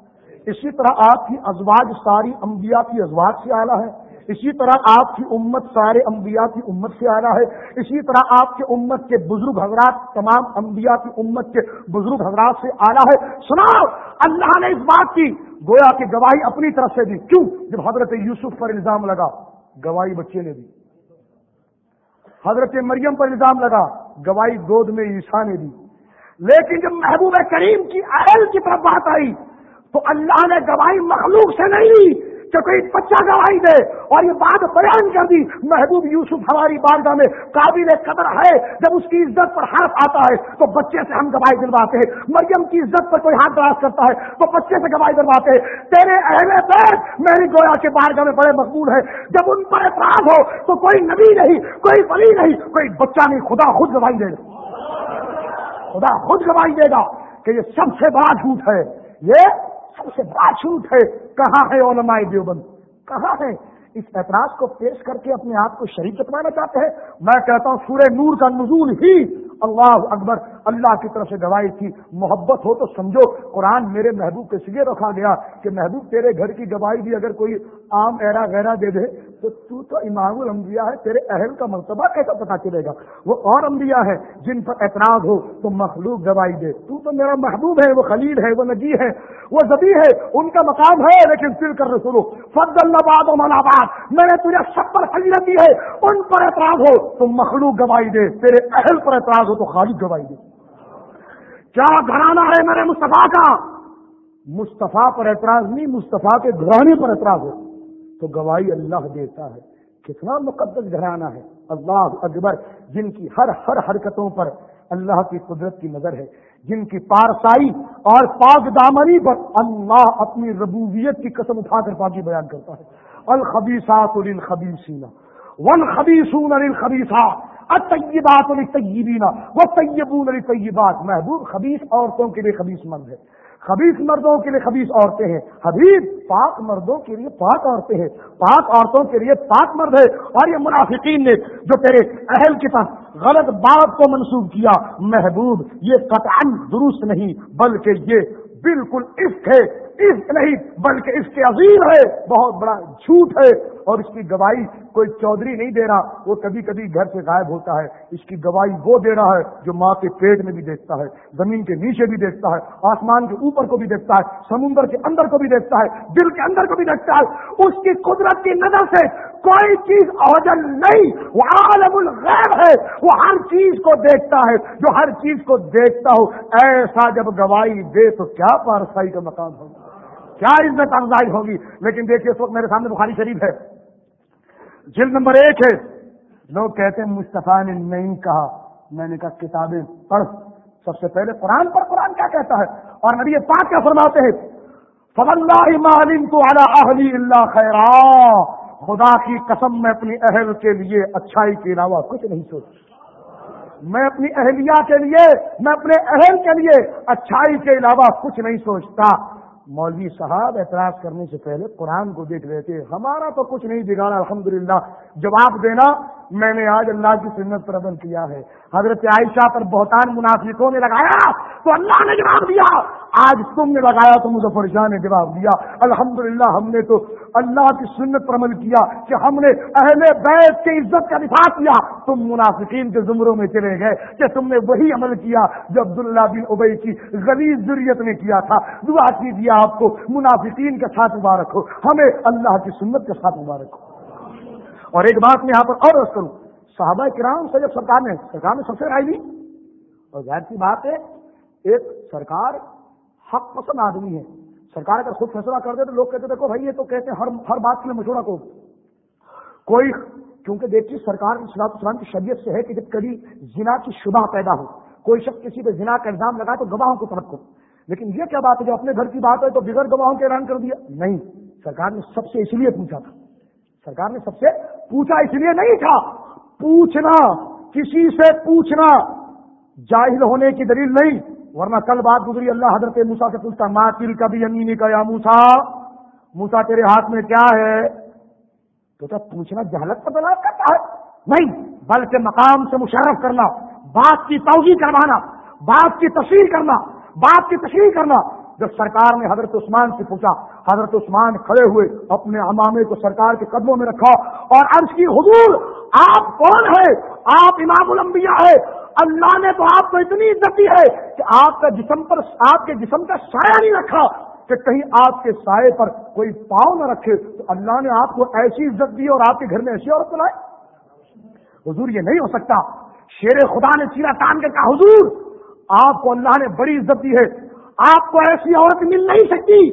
اسی طرح آپ کی ازواج، ساری انبیاء کی ازواج سے اعلیٰ ہے۔ اسی طرح آپ کی امت سارے انبیاء کی امت سے اعلیٰ ہے۔ اسی طرح آپ کے امت کے بزرگ حضرات، تمام انبیاء کی امت کے بزرگ حضرات سے اعلیٰ ہے۔ سناؤ، اللہ نے اس بات کی۔ گویا کی گواہی اپنی طرف سے دی۔ کیوں؟ جب حضرت یوسف پر الزام لگا، گواہی بچے نے دی۔ حضرت مریم پر الزام لگا، گواہی گود میں عیسا نے دی۔ لیکن جب محبوب کریم کی اہل کی طرف بات آئی، تو اللہ نے گواہی مخلوق سے نہیں لی۔ کہ کوئی بچہ گواہی دے اور یہ بات بیان کر دی، محبوب یوسف ہماری بارگاہ میں قابل قدر ہے۔ جب اس کی عزت پر حرف آتا ہے، تو بچے سے ہم گواہی دلواتے ہیں۔ مریم کی عزت پر کوئی ہاتھ دراز کرتا ہے، تو بچے سے گواہی دلواتے ہیں۔ تیرے اہل بیت میری گویا کے بارگاہ میں بڑے مقبول ہے جب ان پر اعتراض ہو، تو کوئی نبی نہیں، کوئی ولی نہیں، کوئی بچہ نہیں۔ خدا خود گواہی دے خدا خود گواہی دے گا کہ یہ سب سے بڑا جھوٹ ہے۔ یہ سب سے بڑا جھوٹ ہے۔ کہاں ہے علماء دیوبند؟ کہاں ہے اس اعتراض کو پیش کر کے اپنے آپ کو شریک بتوانا چاہتے ہیں۔ میں کہتا ہوں سورہ نور کا نزول ہی اللہ اکبر، اللہ کی طرف سے گواہی تھی۔ محبت ہو تو سمجھو، قرآن میرے محبوب کے سگے رکھا گیا کہ محبوب تیرے گھر کی گواہی بھی اگر کوئی عام ایرا غیرہ دے دے، تو تو تو امام الانبیاء ہے، تیرے اہل کا مرتبہ کیسا پتا چلے گا؟ وہ اور انبیاء ہے جن پر اعتراض ہو، تو مخلوق گواہی دے۔ تو تو میرا محبوب ہے، وہ خلیل ہے، وہ نجی ہے، وہ زبی ہے، ان کا مقام ہے، لیکن پھر کر رسولو فض اللہ و مناباد میں نے تجھے سب پر فضیلت دی ہے، ان پر اعتراض ہو، تو مخلوق گواہی دے، تیرے اہل پر اعتراض ہو، تو خالد گواہی دے۔ کیا گھرانا ہے میرے مصطفیٰ کا؟ مصطفیٰ پر اعتراض نہیں، مصطفیٰ کے گھرانے پر اعتراض ہو تو گواہی اللہ دیتا ہے، کتنا مقدس گھرانہ ہے۔ اللہ اکبر، جن کی ہر ہر حرکتوں پر اللہ کی قدرت کی نظر ہے، جن کی پارسائی اور پاک دامنی پر اللہ اپنی ربوبیت کی قسم اٹھا کر پاکی بیان کرتا ہے۔ الخبیسات للخبیسین والخبیسون للخبیسات طیبات طیبینا وہ طیبون علی طیبات محبوب خبیص عورتوں کے لیے خبیص مرد ہے خبیص مردوں کے لیے خبیص عورتیں ہیں۔ حبیب پاک مردوں کے لیے پاک عورتیں ہیں۔ پاک عورتوں کے لیے پاک مرد ہے اور یہ منافقین نے جو تیرے اہل کے پاس غلط بات کو منسوخ کیا، محبوب، یہ قطعا درست نہیں، بلکہ یہ بالکل عشق ہے۔ عشق نہیں، بلکہ اس کے عظیم ہے، بہت بڑا جھوٹ ہے۔ اور اس کی گواہی کوئی چودھری نہیں دے رہا، وہ کبھی کبھی گھر سے غائب ہوتا ہے۔ اس کی گواہی وہ دے رہا ہے جو ماں کے پیٹ میں بھی دیکھتا ہے، زمین کے نیچے بھی دیکھتا ہے، آسمان کے اوپر کو بھی دیکھتا ہے، سمندر کے اندر کو بھی دیکھتا ہے، دل کے اندر کو بھی دیکھتا ہے۔ اس کی قدرت کی نظر سے کوئی چیز اوجل نہیں، وہ عالم الغیب ہے۔ وہ ہر چیز کو دیکھتا ہے، جو ہر چیز کو دیکھتا ہو۔ ایسا جب گواہی دے تو کیا پارسائی کا مقام ہوگا؟ کیا عزت افزائی ہوگی؟ لیکن دیکھیے اس وقت میرے سامنے بخاری شریف ہے۔ جلد نمبر ایک ہے۔ لوگ کہتے ہیں، مصطفیٰ نے نہیں کہا۔ میں نے کہا، کتابیں پڑھ۔ سب سے پہلے قرآن پر قرآن کیا کہتا ہے؟ اور نبی پاک کیا فرماتے ہیں؟ تو اللہ خیرا خدا کی قسم، میں اپنی اہل کے لیے اچھائی کے علاوہ کچھ نہیں سوچ میں اپنی اہلیہ کے لیے، میں اپنے اہل کے لیے اچھائی کے علاوہ کچھ نہیں سوچتا۔ مولوی صاحب اعتراض کرنے سے پہلے قرآن کو دیکھ رہے تھے ہمارا تو کچھ نہیں، بگاڑا، الحمدللہ، جواب دینا میں نے آج اللہ کی سنت پر عمل کیا ہے۔ حضرت عائشہ پر بہتان منافقوں نے لگایا، تو اللہ نے جواب دیا۔ آج تم نے لگایا، تو مظفر شاہ نے جواب دیا۔ الحمدللہ، ہم نے تو اللہ کی سنت پر عمل کیا کہ ہم نے اہل بیت کی عزت کا دفاع کیا۔ تم منافقین کے زمروں میں چلے گئے کہ تم نے وہی عمل کیا جو عبداللہ بن ابئی کی غلیظ ضروریت نے کیا تھا۔ دعا کیجیے آپ کو، منافقین کے ساتھ مبارک ہو۔ ہمیں اللہ کی سنت کے ساتھ مبارک ہو۔ اور ایک بات میں یہاں پر اور کروں، صحابہ کرام سے جب سرکار نے سرکار نے سب سے رائے لی، اور ظاہر سی بات ہے، ایک سرکار حق پسند آدمی ہے۔ سرکار اگر خود فیصلہ کر دے تو لوگ کہتے دیکھو بھائی، یہ تو کہتے ہیں، ہر ہر بات کے لیے مشورہ کو کوئی کیونکہ دیکھیے، سرکار اسلام اسلام کی شریعت سے ہے کہ جب کبھی زنا کی شبہ پیدا ہو، کوئی شخص کسی پہ زنا کا الزام لگائے تو گواہوں کو طرف کو لیکن یہ کیا بات ہے، جو اپنے گھر کی بات ہے تو بغیر گواہوں کے اعلان کر دیا؟ نہیں، سرکار نے سب سے اس لیے پوچھا تھا۔ سرکار نے سب سے پوچھا، اس لیے نہیں تھا۔ پوچھنا، کسی سے پوچھنا جاہل ہونے کی دلیل نہیں، ورنہ کل بات گزری۔ اللہ حضرت موسا سے پوچھتا ماں تل امینی کا یا موسا موسا تیرے ہاتھ میں کیا ہے؟ تو کیا پوچھنا جہالت کا بلا کرتا ہے۔ نہیں، بلکہ مقام سے مشرف کرنا، بات کی توجہ کروانا، بات کی تشریح کرنا، بات کی تشریح کرنا۔ جب سرکار نے حضرت عثمان سے پوچھا، حضرت عثمان کھڑے ہوئے، اپنے امامے کو سرکار کے قدموں میں رکھا اور عرض کی، حضور، آپ کون ہے آپ امام الانبیاء ہے اللہ نے تو آپ کو اتنی عزت دی ہے کہ آپ کا جسم پر، آپ کے جسم کا سایہ نہیں رکھا کہ کہیں آپ کے سائے پر کوئی پاؤں نہ رکھے۔ تو اللہ نے آپ کو ایسی عزت دی اور آپ کے گھر میں ایسی عورت بنائے حضور، یہ نہیں ہو سکتا۔ شیر خدا نے چیرا کام کے کہا، حضور، آپ کو اللہ نے بڑی عزت دی ہے۔ آپ کو ایسی عورت مل نہیں سکتی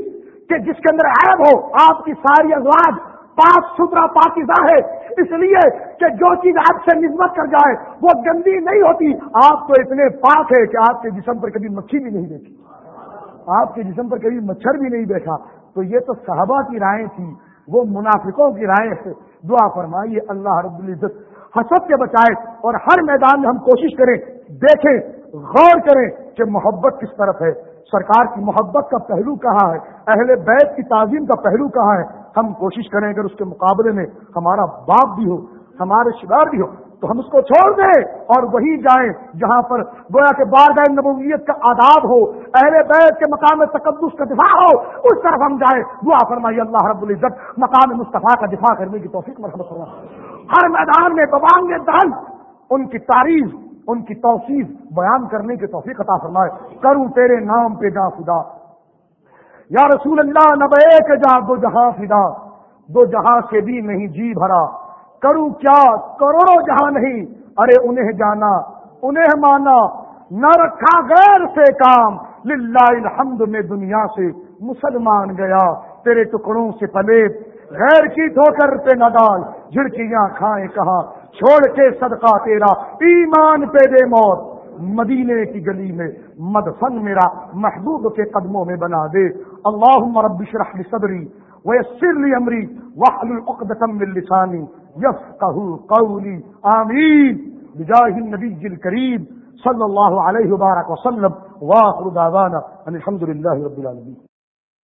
کہ جس کے اندر عیب ہو۔ آپ کی ساری ازواج پاک ستھرا پاکیزہ ہے۔ اس لیے کہ جو چیز آپ سے نسبت کر جائے وہ گندی نہیں ہوتی۔ آپ تو اتنے پاک ہے کہ آپ کے جسم پر کبھی مکھی بھی نہیں بیٹھی آپ کے جسم پر کبھی مچھر بھی نہیں بیٹھا تو یہ تو صحابہ کی رائے تھی، وہ منافقوں کی رائے سے دعا فرمائیے۔ اللہ رب العزت حسد کے بچائے اور ہر میدان میں ہم کوشش کریں، دیکھیں، غور کریں کہ محبت کس طرف ہے۔ سرکار کی محبت کا پہلو کہاں ہے؟ اہل بیت کی تعظیم کا پہلو کہاں ہے؟ ہم کوشش کریں اگر اس کے مقابلے میں ہمارا باپ بھی ہو، ہمارے شدار بھی ہو، تو ہم اس کو چھوڑ دیں اور وہی جائیں جہاں پر گویا کے بار نبویت کا آداب ہو، اہل بیت کے مقام تقدس کا دفاع ہو، اس طرف ہم جائیں۔ دعا فرمائیے اللہ رب العزت مقام مصطفیٰ کا دفاع کرنے کی توفیق مرحمت فرما ہر میدان میں ببانگ دن ان کی تعریف ان کی توصیف بیان کرنے کی توفیق عطا فرمائے۔ کروں تیرے نام پہ جا فدا یا رسول اللہ نہ ایک جا، دو جہاں فدا۔ دو جہاں سے بھی نہیں جی بھرا۔ کروں کیا؟ کروڑوں جہاں نہیں۔ ارے انہیں جانا، انہیں مانا۔ نہ رکھا غیر سے کام۔ للہ الحمد میں دنیا سے مسلمان گیا۔ تیرے ٹکڑوں سے پلیت غیر کی ٹھوکر پہ نہ ڈال۔ جھڑکیاں کھائیں کہاں؟ چھوڑ کے صدقہ تیرا، ایمان پہ دے موت۔ مدینے کی گلی میں مدفن میرا، محبوب کے قدموں میں بنا دے۔ اللہ رب اشرح لی صدری ویسر لی امری واحلل عقدۃ من لسانی یفقهوا قولی۔ آمین۔ بجاہ النبی الکریم صلی اللہ علیہ وبارک وسلم۔ واخر دعوانا ان الحمد للہ رب العالمین۔